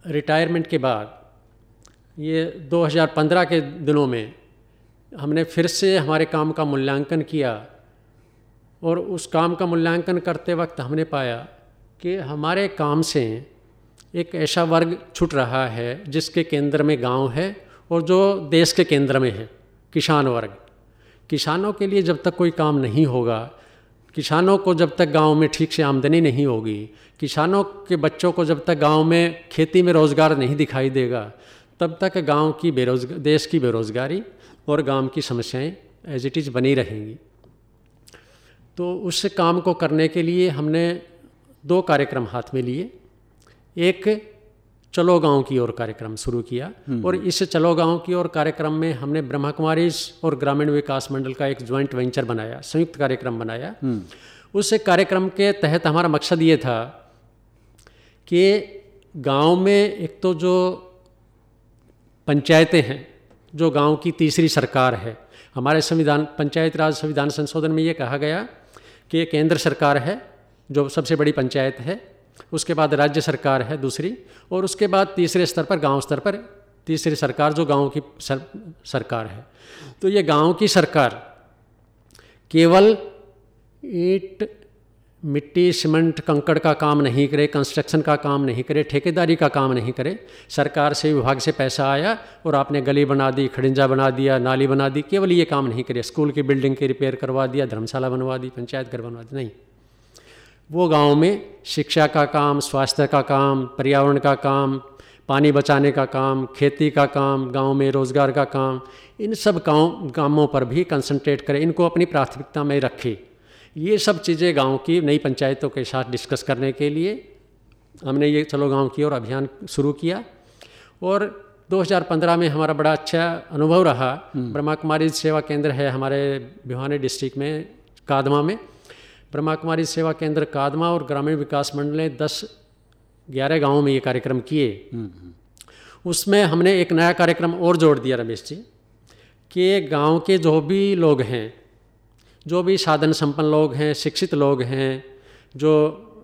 रिटायरमेंट के बाद, ये 2015 के दिनों में हमने फिर से हमारे काम का मूल्यांकन किया और उस काम का मूल्यांकन करते वक्त हमने पाया कि हमारे काम से एक ऐसा वर्ग छूट रहा है जिसके केंद्र में गाँव है और जो देश के केंद्र में है, किसान वर्ग। किसानों के लिए जब तक कोई काम नहीं होगा, किसानों को जब तक गाँव में ठीक से आमदनी नहीं होगी, किसानों के बच्चों को जब तक गाँव में खेती में रोज़गार नहीं दिखाई देगा, तब तक गाँव की बेरोजगार देश की बेरोज़गारी और गाँव की समस्याएँ एज इट इज़ बनी रहेंगी। तो उस काम को करने के लिए हमने दो कार्यक्रम हाथ में लिए। एक चलो गाँव की ओर कार्यक्रम शुरू किया हम्म। और इस चलो गाँव की ओर कार्यक्रम में हमने ब्रह्मा कुमारी और ग्रामीण विकास मंडल का एक ज्वाइंट वेंचर बनाया संयुक्त कार्यक्रम बनाया हम्म। उस कार्यक्रम के तहत हमारा मकसद ये था कि गाँव में एक तो जो पंचायतें हैं जो गाँव की तीसरी सरकार है हमारे संविधान पंचायत राज संविधान संशोधन में ये कहा गया कि केंद्र सरकार है जो सबसे बड़ी पंचायत है उसके बाद राज्य सरकार है दूसरी और उसके बाद तीसरे स्तर पर गाँव स्तर पर तीसरी सरकार जो गाँव की सर, सरकार है। तो ये गाँव की सरकार केवल ईट मिट्टी सीमेंट कंकड़ का काम नहीं करे कंस्ट्रक्शन का काम नहीं करे ठेकेदारी का काम नहीं करे सरकार से विभाग से पैसा आया और आपने गली बना दी खड़िंजा बना दिया नाली बना दी केवल ये काम नहीं करे। स्कूल की बिल्डिंग की रिपेयर करवा दिया धर्मशाला बनवा दी पंचायत घर बनवा दी नहीं। वो गाँव में शिक्षा का काम स्वास्थ्य का काम पर्यावरण का काम पानी बचाने का काम खेती का काम गाँव में रोज़गार का काम इन सब गाँव कामों पर भी कंसंट्रेट करें इनको अपनी प्राथमिकता में रखें। ये सब चीज़ें गाँव की नई पंचायतों के साथ डिस्कस करने के लिए हमने ये चलो गाँव की ओर अभियान शुरू किया। और 2015 में हमारा बड़ा अच्छा अनुभव रहा। हम्म। ब्रह्मा कुमारी सेवा केंद्र है हमारे भिवानी डिस्ट्रिक्ट में कादमा में। ब्रह्मा कुमारी सेवा केंद्र कादमा और ग्रामीण विकास मंडल ने दस ग्यारह गाँवों में ये कार्यक्रम किए। उसमें हमने एक नया कार्यक्रम और जोड़ दिया रमेश जी कि गाँव के जो भी लोग हैं जो भी साधन संपन्न लोग हैं शिक्षित लोग हैं जो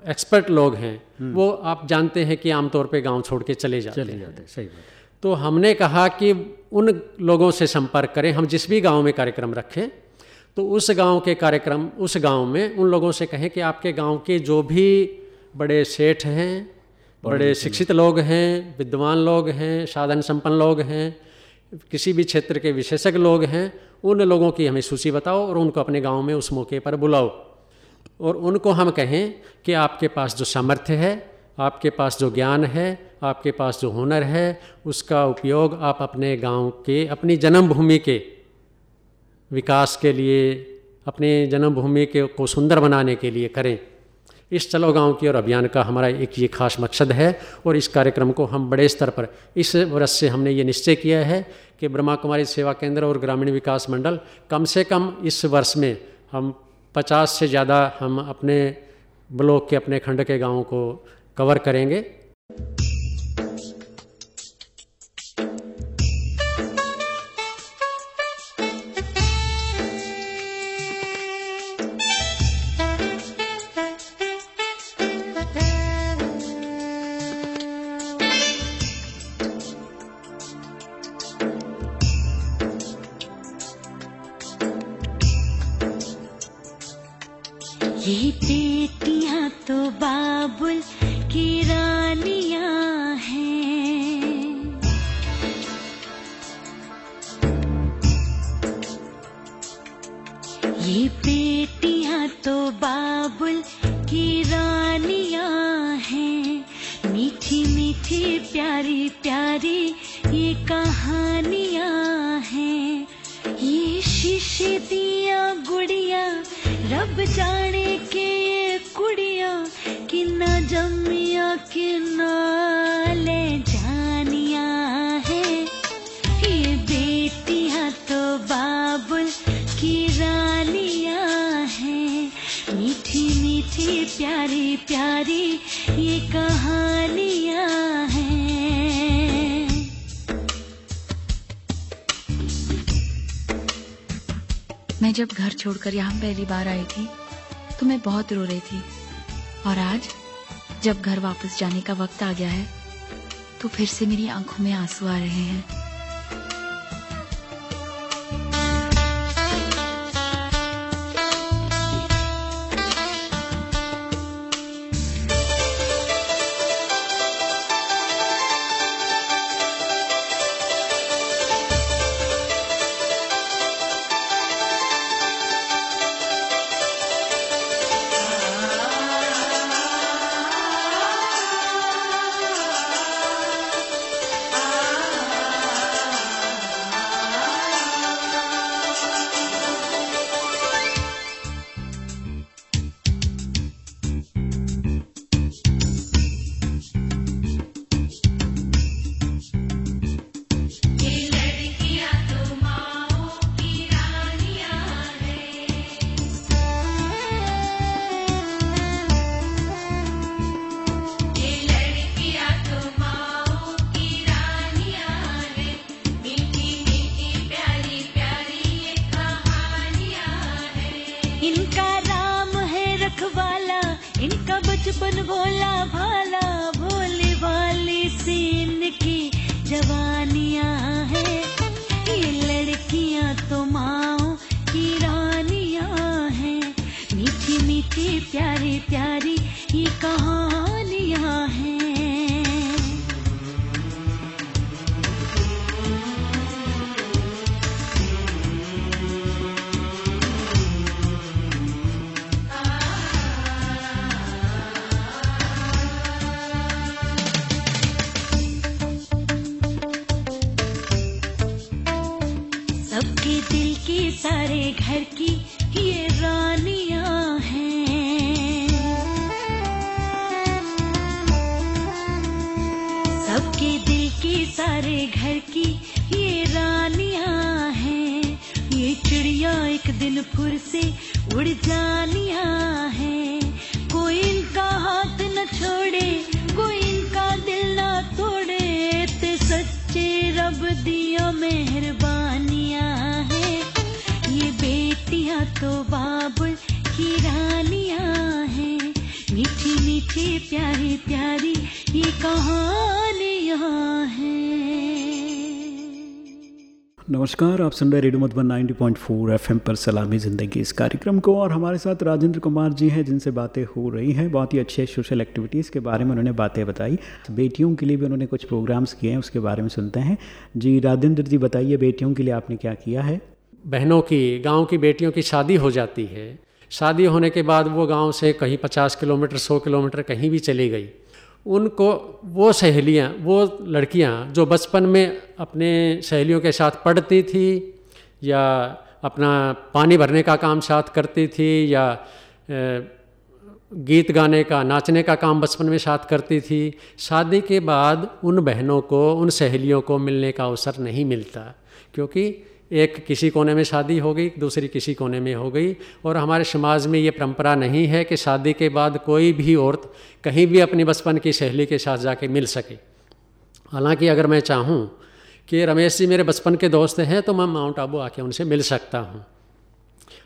एक्सपर्ट लोग हैं हम्म। वो आप जानते हैं कि आमतौर पे गाँव छोड़ के चले जाते चले जाते हैं सही बात। तो हमने कहा कि उन लोगों से संपर्क करें हम जिस भी गाँव में कार्यक्रम रखें तो उस गाँव के कार्यक्रम उस गाँव में उन लोगों से कहें कि आपके गाँव के जो भी बड़े सेठ हैं बड़े शिक्षित लोग हैं विद्वान लोग हैं साधन संपन्न लोग हैं किसी भी क्षेत्र के विशेषज्ञ लोग हैं उन लोगों की हमें सूची बताओ और उनको अपने गाँव में उस मौके पर बुलाओ। और उनको हम कहें कि आपके पास जो सामर्थ्य है आपके पास जो ज्ञान है आपके पास जो हुनर है उसका उपयोग आप अपने गाँव के अपनी जन्मभूमि के विकास के लिए, अपने जन्मभूमि के, को सुंदर बनाने के लिए करें। इस चलो गाँव की और अभियान का हमारा एक ये खास मकसद है और इस कार्यक्रम को हम बड़े स्तर पर, इस वर्ष से हमने ये निश्चय किया है कि ब्रह्मा कुमारी सेवा केंद्र और ग्रामीण विकास मंडल कम से कम इस वर्ष में हम 50 से ज़्यादा हम अपने ब्लॉक के, अपने खंड के गाँवों को कवर करेंगे। जाए जब घर छोड़कर यहाँ पहली बार आई थी तो मैं बहुत रो रही थी। और आज, जब घर वापस जाने का वक्त आ गया है तो फिर से मेरी आँखों में आँसू आ रहे हैं। बचपन भोला भाला, भोली वाली सीन की जवानियाँ हैं। ये लड़कियाँ तो माओ की रानियाँ हैं। मीठी मीठी प्यारी प्यारी ये कहानियाँ हैं। नमस्कार, आप सुन रहे रेडियो मधुबन नाइनटी 90.4 एफएम पर सलामी ज़िंदगी इस कार्यक्रम को। और हमारे साथ राजेंद्र कुमार जी हैं, जिनसे बातें हो रही हैं। बहुत ही अच्छे सोशल एक्टिविटीज़ के बारे में उन्होंने बातें बताई। बेटियों के लिए भी उन्होंने कुछ प्रोग्राम्स किए हैं, उसके बारे में सुनते हैं। जी, राजेंद्र जी, बताइए, बेटियों के लिए आपने क्या किया है? बहनों की, गाँव की बेटियों की शादी हो जाती है। शादी होने के बाद वो गाँव से कहीं पचास किलोमीटर, सौ किलोमीटर कहीं भी चली गई। उनको वो सहेलियाँ, वो लड़कियाँ जो बचपन में अपने सहेलियों के साथ पढ़ती थी या अपना पानी भरने का काम साथ करती थी या गीत गाने का, नाचने का काम बचपन में साथ करती थी, शादी के बाद उन बहनों को, उन सहेलियों को मिलने का अवसर नहीं मिलता। क्योंकि एक किसी कोने में शादी हो गई, दूसरी किसी कोने में हो गई। और हमारे समाज में ये परंपरा नहीं है कि शादी के बाद कोई भी औरत कहीं भी अपनी बचपन की सहेली के साथ जाके मिल सके। हालाँकि अगर मैं चाहूँ कि रमेश जी मेरे बचपन के दोस्त हैं तो मैं माउंट आबू आके उनसे मिल सकता हूँ।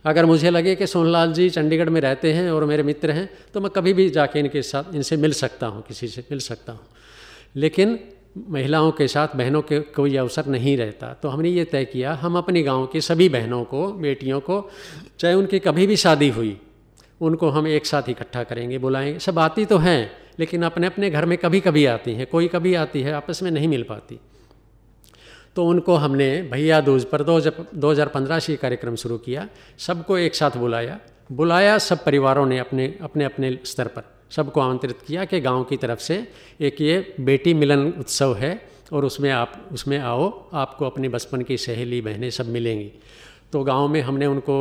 अगर मुझे लगे कि सोनलाल जी चंडीगढ़ में रहते हैं और मेरे मित्र हैं तो मैं कभी भी जाके इनके साथ, इनसे मिल सकता हूँ, किसी से मिल सकता हूँ। लेकिन महिलाओं के साथ बहनों के कोई अवसर नहीं रहता। तो हमने ये तय किया, हम अपने गाँव की सभी बहनों को, बेटियों को, चाहे उनकी कभी भी शादी हुई, उनको हम एक साथ इकट्ठा करेंगे, बुलाएँगे। सब आती तो हैं, लेकिन अपने अपने घर में कभी कभी आती हैं कोई कभी आती है, आपस में नहीं मिल पाती। तो उनको हमने भैया दूज पर दो दो हज़ार पंद्रह से कार्यक्रम शुरू किया, सबको एक साथ बुलाया। बुलाया सब परिवारों ने अपने अपने अपने स्तर पर। सबको आमंत्रित किया कि गाँव की तरफ़ से एक ये बेटी मिलन उत्सव है और उसमें आप, उसमें आओ, आपको अपने बचपन की सहेली बहनें सब मिलेंगी। तो गाँव में हमने उनको,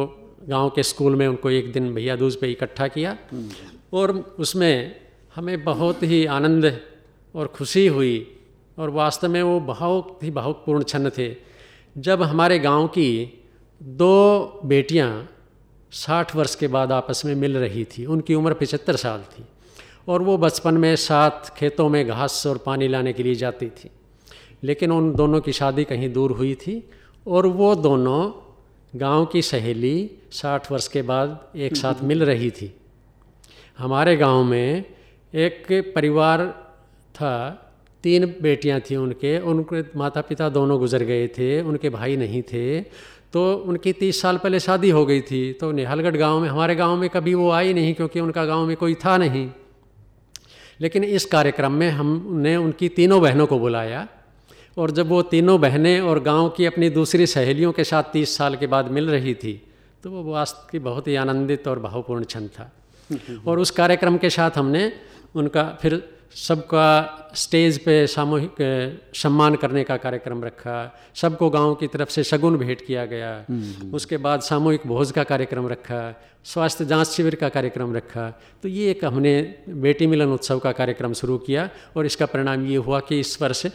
गाँव के स्कूल में उनको एक दिन भैया दूज पे इकट्ठा किया और उसमें हमें बहुत ही आनंद और खुशी हुई और वास्तव में वो बहुत ही भावपूर्ण क्षण थे। जब हमारे गाँव की दो बेटियाँ साठ वर्ष के बाद आपस में मिल रही थी, उनकी उम्र पचहत्तर साल थी। और वो बचपन में साथ खेतों में घास और पानी लाने के लिए जाती थी। लेकिन उन दोनों की शादी कहीं दूर हुई थी और वो दोनों गाँव की सहेली साठ वर्ष के बाद एक साथ मिल रही थी। हमारे गाँव में एक परिवार था, तीन बेटियाँ थी उनके उनके माता पिता दोनों गुजर गए थे, उनके भाई नहीं थे तो उनकी तीस साल पहले शादी हो गई थी तो निहालगढ़ गाँव में, हमारे गाँव में कभी वो आई नहीं क्योंकि उनका गाँव में कोई था नहीं। लेकिन इस कार्यक्रम में हमने उनकी तीनों बहनों को बुलाया और जब वो तीनों बहनें और गाँव की अपनी दूसरी सहेलियों के साथ तीस साल के बाद मिल रही थी तो वो वास्तव की बहुत ही आनंदित और भावपूर्ण क्षण था। और उस कार्यक्रम के साथ हमने उनका फिर सबका स्टेज पे सामूहिक सम्मान करने का कार्यक्रम रखा। सबको गाँव की तरफ़ से शगुन भेंट किया गया। उसके बाद सामूहिक भोज का कार्यक्रम रखा स्वास्थ्य जाँच शिविर का कार्यक्रम रखा। तो ये एक हमने बेटी मिलन उत्सव का कार्यक्रम शुरू किया और इसका परिणाम ये हुआ कि इस वर्ष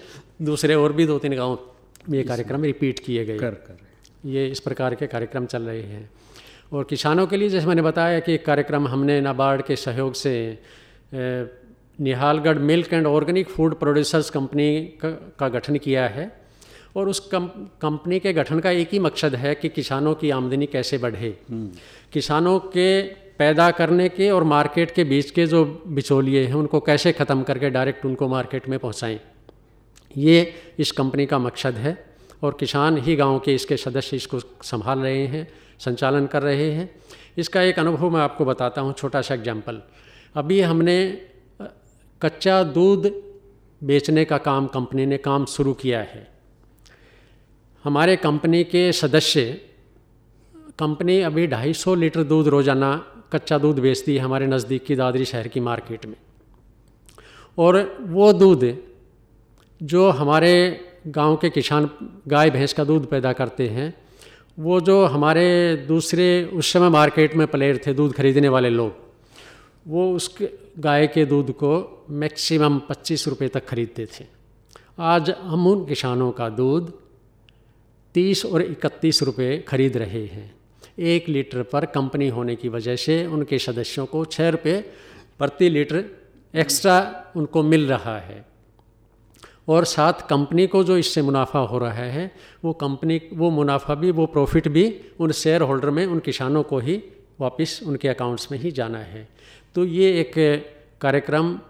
दूसरे और भी दो तीन गाँव में ये कार्यक्रम रिपीट किए गए। कर कर ये इस प्रकार के कार्यक्रम चल रहे हैं। और किसानों के लिए जैसे मैंने बताया कि एक कार्यक्रम हमने नाबार्ड के सहयोग से Nihalgarh milk and organic food producers company का गठन किया है और उस कंपनी के गठन का एक ही मकसद है कि किसानों की आमदनी कैसे बढ़े। किसानों के पैदा करने के और मार्केट के बीच के जो बिचौलिए हैं उनको कैसे ख़त्म करके डायरेक्ट उनको मार्केट में पहुंचाएँ ये इस कंपनी का मकसद है और किसान ही गाँव के इसके सदस्य इसको संभाल रहे हैं संचालन कर रहे हैं। इसका एक अनुभव मैं आपको बताता हूँ छोटा सा एग्ज़ाम्पल अभी हमने कच्चा दूध बेचने का काम कंपनी ने काम शुरू किया है। हमारे कंपनी के सदस्य, कंपनी अभी 250 लीटर दूध रोज़ाना कच्चा दूध बेचती है हमारे नज़दीक की दादरी शहर की मार्केट में। और वो दूध जो हमारे गाँव के किसान गाय, भैंस का दूध पैदा करते हैं, वो जो हमारे दूसरे उस समय मार्केट में प्लेयर थे दूध खरीदने वाले लोग, वो उसके गाय के दूध को मैक्सिमम पच्चीस रुपये तक खरीदते थे। आज हम उन किसानों का दूध तीस और इकतीस रुपये खरीद रहे हैं। एक लीटर पर कंपनी होने की वजह से उनके सदस्यों को छः रुपये प्रति लीटर एक्स्ट्रा उनको मिल रहा है। और साथ कंपनी को जो इससे मुनाफा हो रहा है, वो कंपनी, वो मुनाफा भी, वो प्रॉफिट भी उन शेयर होल्डर में, उन किसानों को ही वापस उनके अकाउंट्स में ही जाना है। तो ये एक कार्यक्रम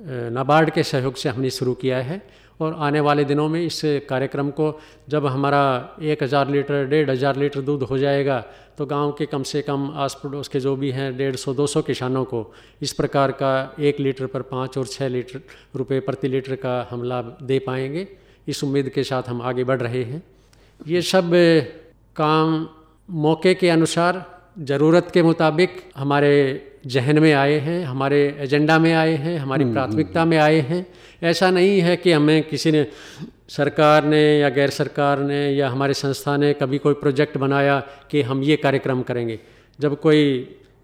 नाबार्ड के सहयोग से हमने शुरू किया है और आने वाले दिनों में इस कार्यक्रम को जब हमारा एक हज़ार लीटर, डेढ़ हज़ार लीटर दूध हो जाएगा तो गाँव के कम से कम आस पड़ोस के जो भी हैं, डेढ़ सौ, दो सौ किसानों को इस प्रकार का एक लीटर पर पाँच और छः लीटर रुपए प्रति लीटर का हम लाभ दे पाएँगे। इस उम्मीद के साथ हम आगे बढ़ रहे हैं। ये सब काम मौके के अनुसार, ज़रूरत के मुताबिक हमारे जहन में आए हैं हमारे एजेंडा में आए हैं हमारी हम्म, प्राथमिकता हम्म। में आए हैं। ऐसा नहीं है कि हमें किसी ने सरकार ने या गैर सरकार ने या हमारे संस्था ने कभी कोई प्रोजेक्ट बनाया कि हम ये कार्यक्रम करेंगे। जब कोई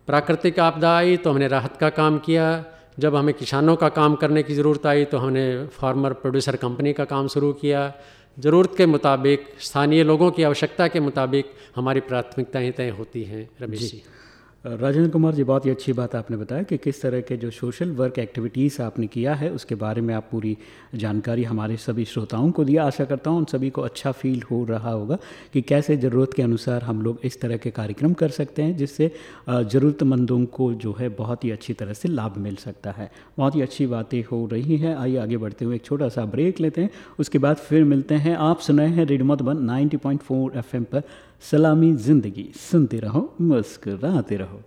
प्राकृतिक आपदा आई तो हमने राहत का काम किया। जब हमें किसानों का काम करने की ज़रूरत आई तो हमने फार्मर प्रोड्यूसर कंपनी का काम शुरू किया। ज़रूरत के मुताबिक स्थानीय लोगों की आवश्यकता के मुताबिक हमारी प्राथमिकताएँ तय होती हैं रमेश जी। राजेंद्र कुमार जी, बहुत ही अच्छी बात आपने बताया कि किस तरह के जो सोशल वर्क एक्टिविटीज़ आपने किया है, उसके बारे में आप पूरी जानकारी हमारे सभी श्रोताओं को दिया। आशा करता हूँ उन सभी को अच्छा फील हो रहा होगा कि कैसे ज़रूरत के अनुसार हम लोग इस तरह के कार्यक्रम कर सकते हैं, जिससे ज़रूरतमंदों को जो है बहुत ही अच्छी तरह से लाभ मिल सकता है। बहुत ही अच्छी बातें हो रही हैं। आइए आगे बढ़ते हुए एक छोटा सा ब्रेक लेते हैं। उसके बाद फिर मिलते हैं। आप सुनाए हैं रेडियो वन नाइनटी पॉइंट पर। सलामी ज़िंदगी सुनते रहो मुस्कराते रहो।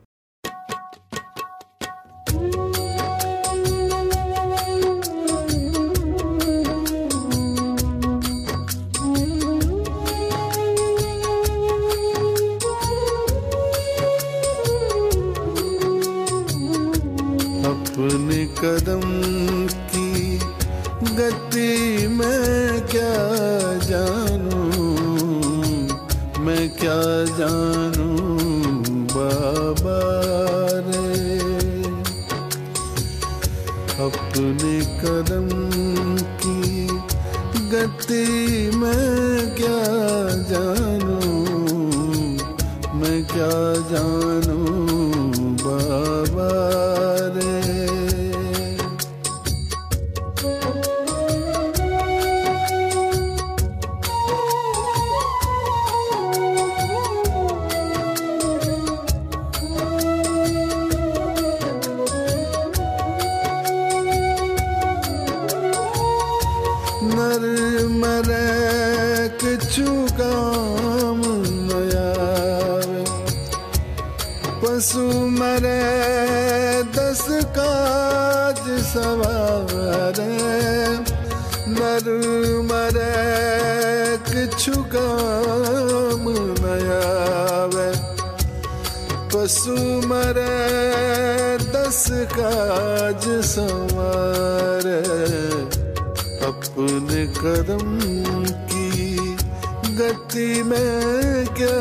गति में क्या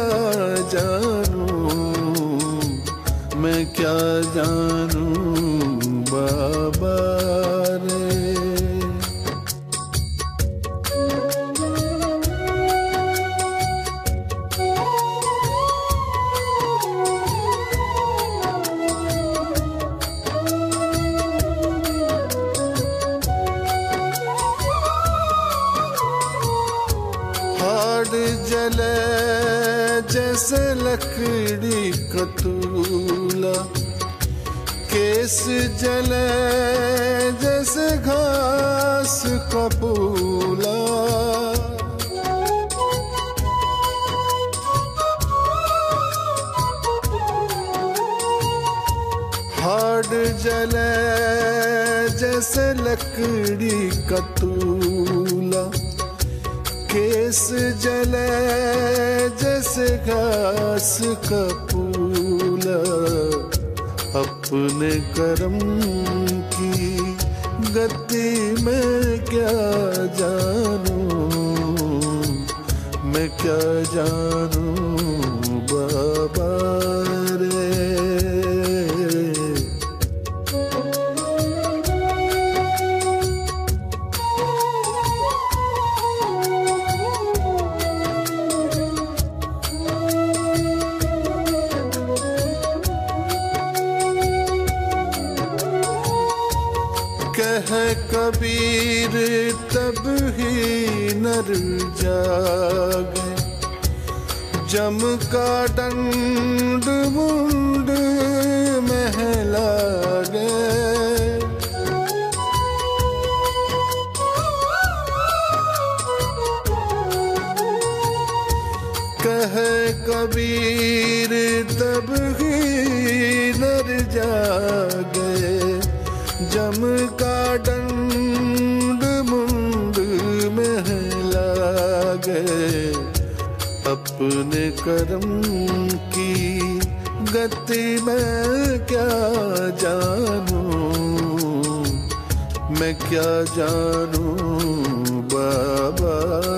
जानू? मैं क्या जानूं? जले जैसे घास कपूला हाड जले जैसे लकड़ी कतूला केस जले जैसे घास का फूला अपने कर्म की गति में क्या जानू? मैं क्या जानूं? जम का दंड मुंड महला गए कह कबीर अपने कर्म की गति मैं क्या जानूं? मैं क्या जानूं बाबा?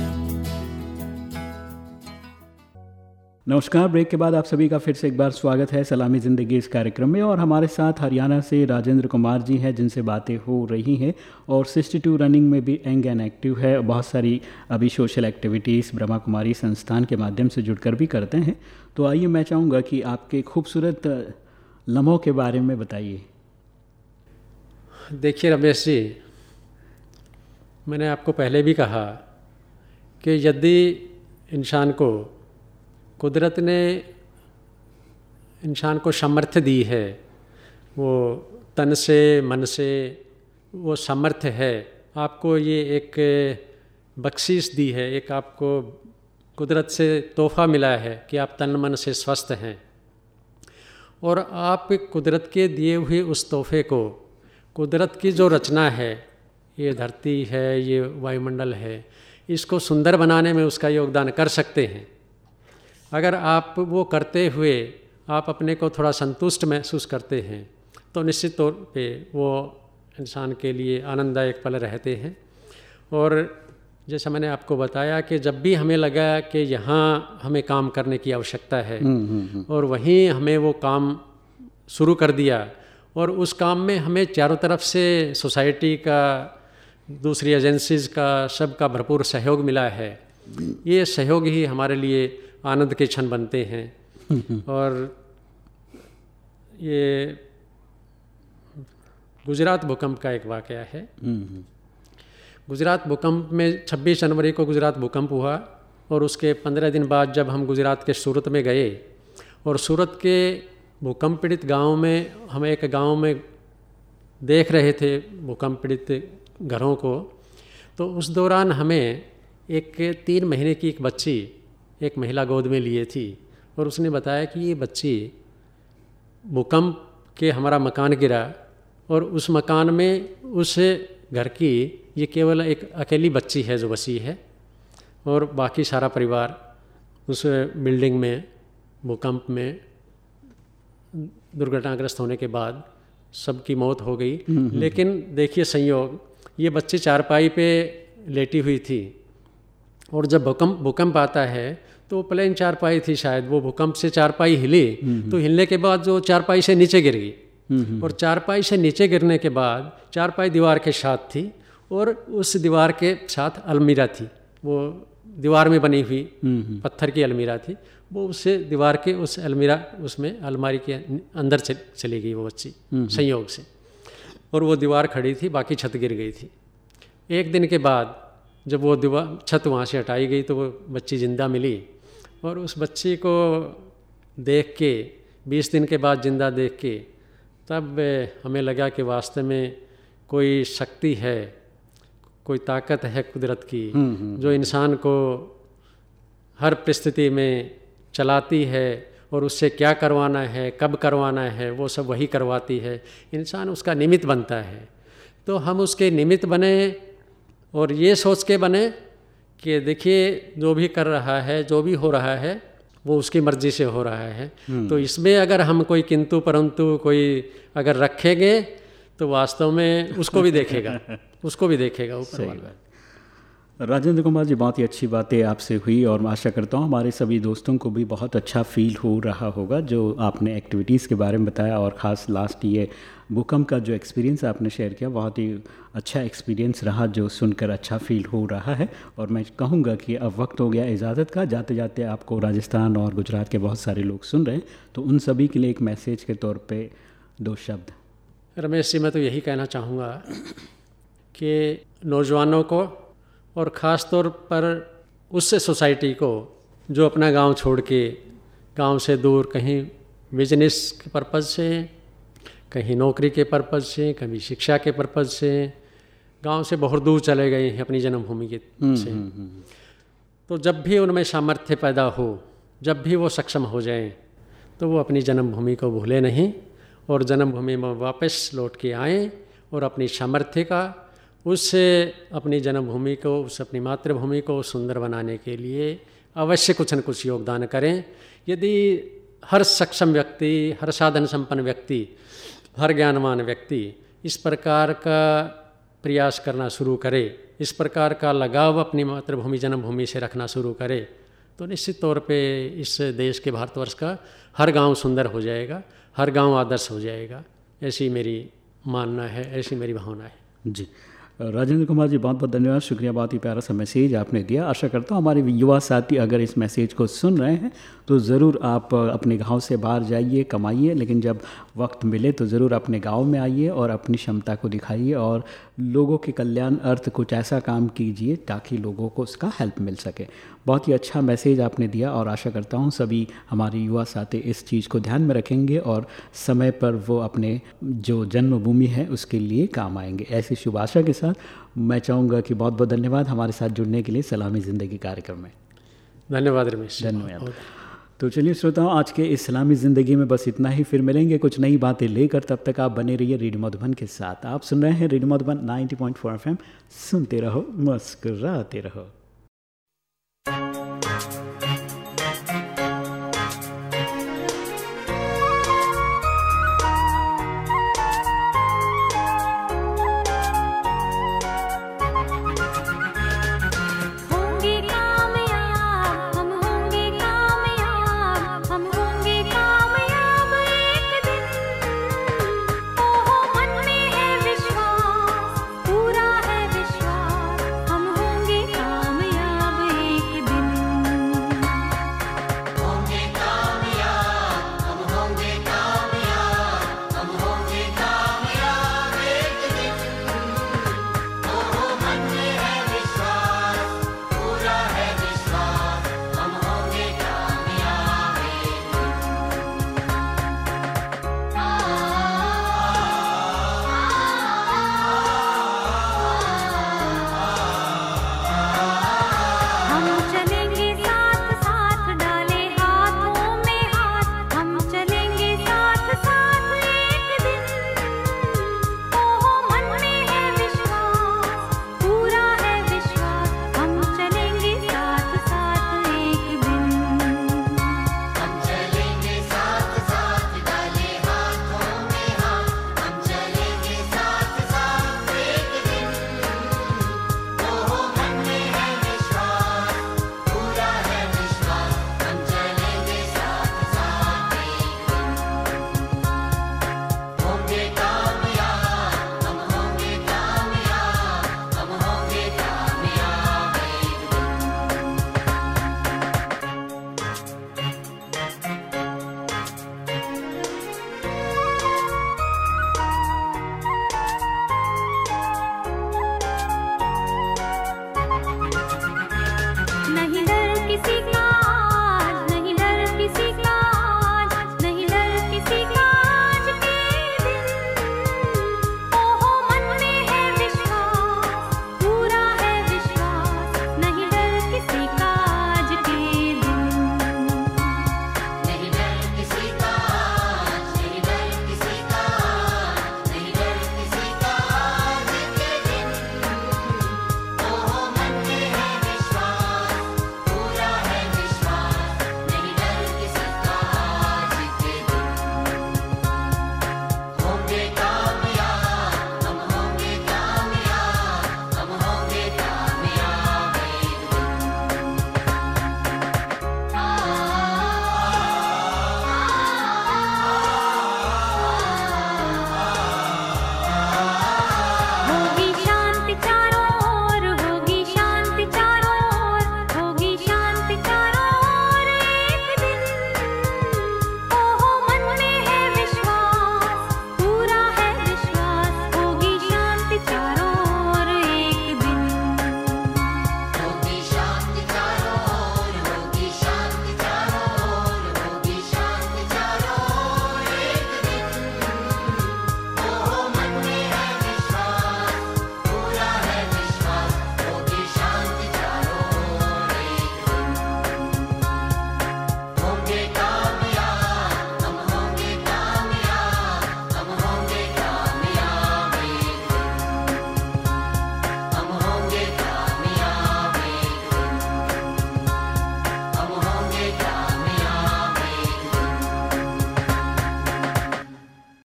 नमस्कार, ब्रेक के बाद आप सभी का फिर से एक बार स्वागत है सलामी ज़िंदगी इस कार्यक्रम में और हमारे साथ हरियाणा से राजेंद्र कुमार जी हैं, जिनसे बातें हो रही हैं और 62 रनिंग में भी यंग एंड एक्टिव है। बहुत सारी अभी सोशल एक्टिविटीज़ ब्रह्मा कुमारी संस्थान के माध्यम से जुड़कर भी करते हैं। तो आइए मैं चाहूँगा कि आपके खूबसूरत लम्हों के बारे में बताइए। देखिए रमेश जी, मैंने आपको पहले भी कहा कि यदि इंसान को कुदरत ने इंसान को समर्थ दी है, वो तन से, मन से वो समर्थ है। आपको ये एक बख्शीश दी है, एक आपको कुदरत से तोहफ़ा मिला है कि आप तन, मन से स्वस्थ हैं। और आप कुदरत के दिए हुए उस तोहफे को, कुदरत की जो रचना है, ये धरती है, ये वायुमंडल है, इसको सुंदर बनाने में उसका योगदान कर सकते हैं। अगर आप वो करते हुए आप अपने को थोड़ा संतुष्ट महसूस करते हैं तो निश्चित तौर पे वो इंसान के लिए आनंददायक पल रहते हैं। और जैसा मैंने आपको बताया कि जब भी हमें लगा कि यहाँ हमें काम करने की आवश्यकता है और वहीं हमें वो काम शुरू कर दिया और उस काम में हमें चारों तरफ़ से सोसाइटी का दूसरी एजेंसीज का सबका भरपूर सहयोग मिला है ये सहयोग ही हमारे लिए आनंद के क्षण बनते हैं। और ये गुजरात भूकंप का एक वाक़ है। गुजरात भूकंप में 26 जनवरी को गुजरात भूकंप हुआ और उसके पंद्रह दिन बाद जब हम गुजरात के सूरत में गए और सूरत के भूकंप पीड़ित गाँव में हम एक गाँव में देख रहे थे भूकंप पीड़ित घरों को तो उस दौरान हमें एक तीन महीने की एक बच्ची एक महिला गोद में लिए थी और उसने बताया कि ये बच्ची भूकंप के हमारा मकान गिरा और उस मकान में उस घर की ये केवल एक अकेली बच्ची है जो बसी है और बाकी सारा परिवार उस बिल्डिंग में भूकंप में दुर्घटनाग्रस्त होने के बाद सबकी मौत हो गई। लेकिन देखिए संयोग ये बच्ची चारपाई पे लेटी हुई थी। और जब भूकंप भूकंप आता है तो प्लेन चारपाई थी शायद वो भूकंप से चारपाई हिली तो हिलने के बाद जो चारपाई से नीचे गिर गई। और चारपाई से नीचे गिरने के बाद चारपाई दीवार के साथ थी और उस दीवार के साथ अलमीरा थी। वो दीवार में बनी हुई पत्थर की अलमीरा थी। वो उससे दीवार के उस अलमीरा उसमें अलमारी के अंदर चली गई वो बच्ची संयोग से। और वो दीवार खड़ी थी बाकी छत गिर गई थी। एक दिन के बाद जब वो दीवार छत वहाँ से हटाई गई तो वो बच्ची ज़िंदा मिली। और उस बच्ची को देख के बीस दिन के बाद ज़िंदा देख के तब हमें लगा कि वास्तव में कोई शक्ति है कोई ताकत है कुदरत की जो इंसान को हर परिस्थिति में चलाती है और उससे क्या करवाना है कब करवाना है वो सब वही करवाती है। इंसान उसका निमित्त बनता है। तो हम उसके निमित्त बने और ये सोच के बने कि देखिए जो भी कर रहा है जो भी हो रहा है वो उसकी मर्ज़ी से हो रहा है। तो इसमें अगर हम कोई किंतु परंतु कोई अगर रखेंगे तो वास्तव में उसको भी देखेगा उसको भी देखेगा ऊपर वाला। राजेंद्र कुमार जी, बहुत ही अच्छी बातें आपसे हुई और आशा करता हूँ हमारे सभी दोस्तों को भी बहुत अच्छा फील हो रहा होगा, जो आपने एक्टिविटीज़ के बारे में बताया और ख़ास लास्ट ये भूकंप का जो एक्सपीरियंस आपने शेयर किया, बहुत ही अच्छा एक्सपीरियंस रहा जो सुनकर अच्छा फील हो रहा है। और मैं कहूँगा कि अब वक्त हो गया इजाज़त का, जाते जाते आपको राजस्थान और गुजरात के बहुत सारे लोग सुन रहे हैं तो उन सभी के लिए एक मैसेज के तौर पर दो शब्द। रमेश जी, मैं तो यही कहना चाहूँगा कि नौजवानों को और ख़ास तौर पर उस सोसाइटी को जो अपना गाँव छोड़ के गाँव से दूर कहीं बिज़नेस के पर्पज़ से कहीं नौकरी के पर्पज़ से कभी शिक्षा के पर्पज़ से गाँव से बहुत दूर चले गए हैं अपनी जन्मभूमि के से। तो जब भी उनमें सामर्थ्य पैदा हो जब भी वो सक्षम हो जाएँ तो वो अपनी जन्मभूमि को भूले नहीं और जन्मभूमि में वापस लौट के आएँ और अपनी सामर्थ्य का उससे अपनी जन्मभूमि को, उस अपनी मातृभूमि को सुंदर बनाने के लिए अवश्य कुछ न कुछ योगदान करें। यदि हर सक्षम व्यक्ति, हर साधन संपन्न व्यक्ति, हर ज्ञानवान व्यक्ति इस प्रकार का प्रयास करना शुरू करे, इस प्रकार का लगाव अपनी मातृभूमि, जन्मभूमि से रखना शुरू करे तो निश्चित तौर पे इस देश के भारतवर्ष का हर गाँव सुंदर हो जाएगा, हर गाँव आदर्श हो जाएगा। ऐसी मेरी मानना है, ऐसी मेरी भावना है। जी। राजेंद्र कुमार जी बहुत बहुत धन्यवाद। शुक्रिया, बहुत ही प्यारा सा मैसेज आपने दिया। आशा करता हूँ हमारे युवा साथी अगर इस मैसेज को सुन रहे हैं तो ज़रूर आप अपने गाँव से बाहर जाइए, कमाइए, लेकिन जब वक्त मिले तो ज़रूर अपने गाँव में आइए और अपनी क्षमता को दिखाइए और लोगों के कल्याण अर्थ कुछ ऐसा काम कीजिए ताकि लोगों को उसका हेल्प मिल सके। बहुत ही अच्छा मैसेज आपने दिया और आशा करता हूँ सभी हमारे युवा साथी इस चीज़ को ध्यान में रखेंगे और समय पर वो अपने जो जन्मभूमि है उसके लिए काम आएँगे। ऐसी शुभ आशा के साथ मैं चाहूँगा कि बहुत बहुत धन्यवाद हमारे साथ जुड़ने के लिए सलामी ज़िंदगी कार्यक्रम में। धन्यवाद रमेश धन्यवाद। तो चलिए श्रोताओं आज के इस्लामी ज़िंदगी में बस इतना ही। फिर मिलेंगे कुछ नई बातें लेकर। तब तक आप बने रहिए रेडियो मधुबन के साथ। आप सुन रहे हैं रेडियो मधुबन 90.4 एफएम। सुनते रहो मुस्कुराते रहो।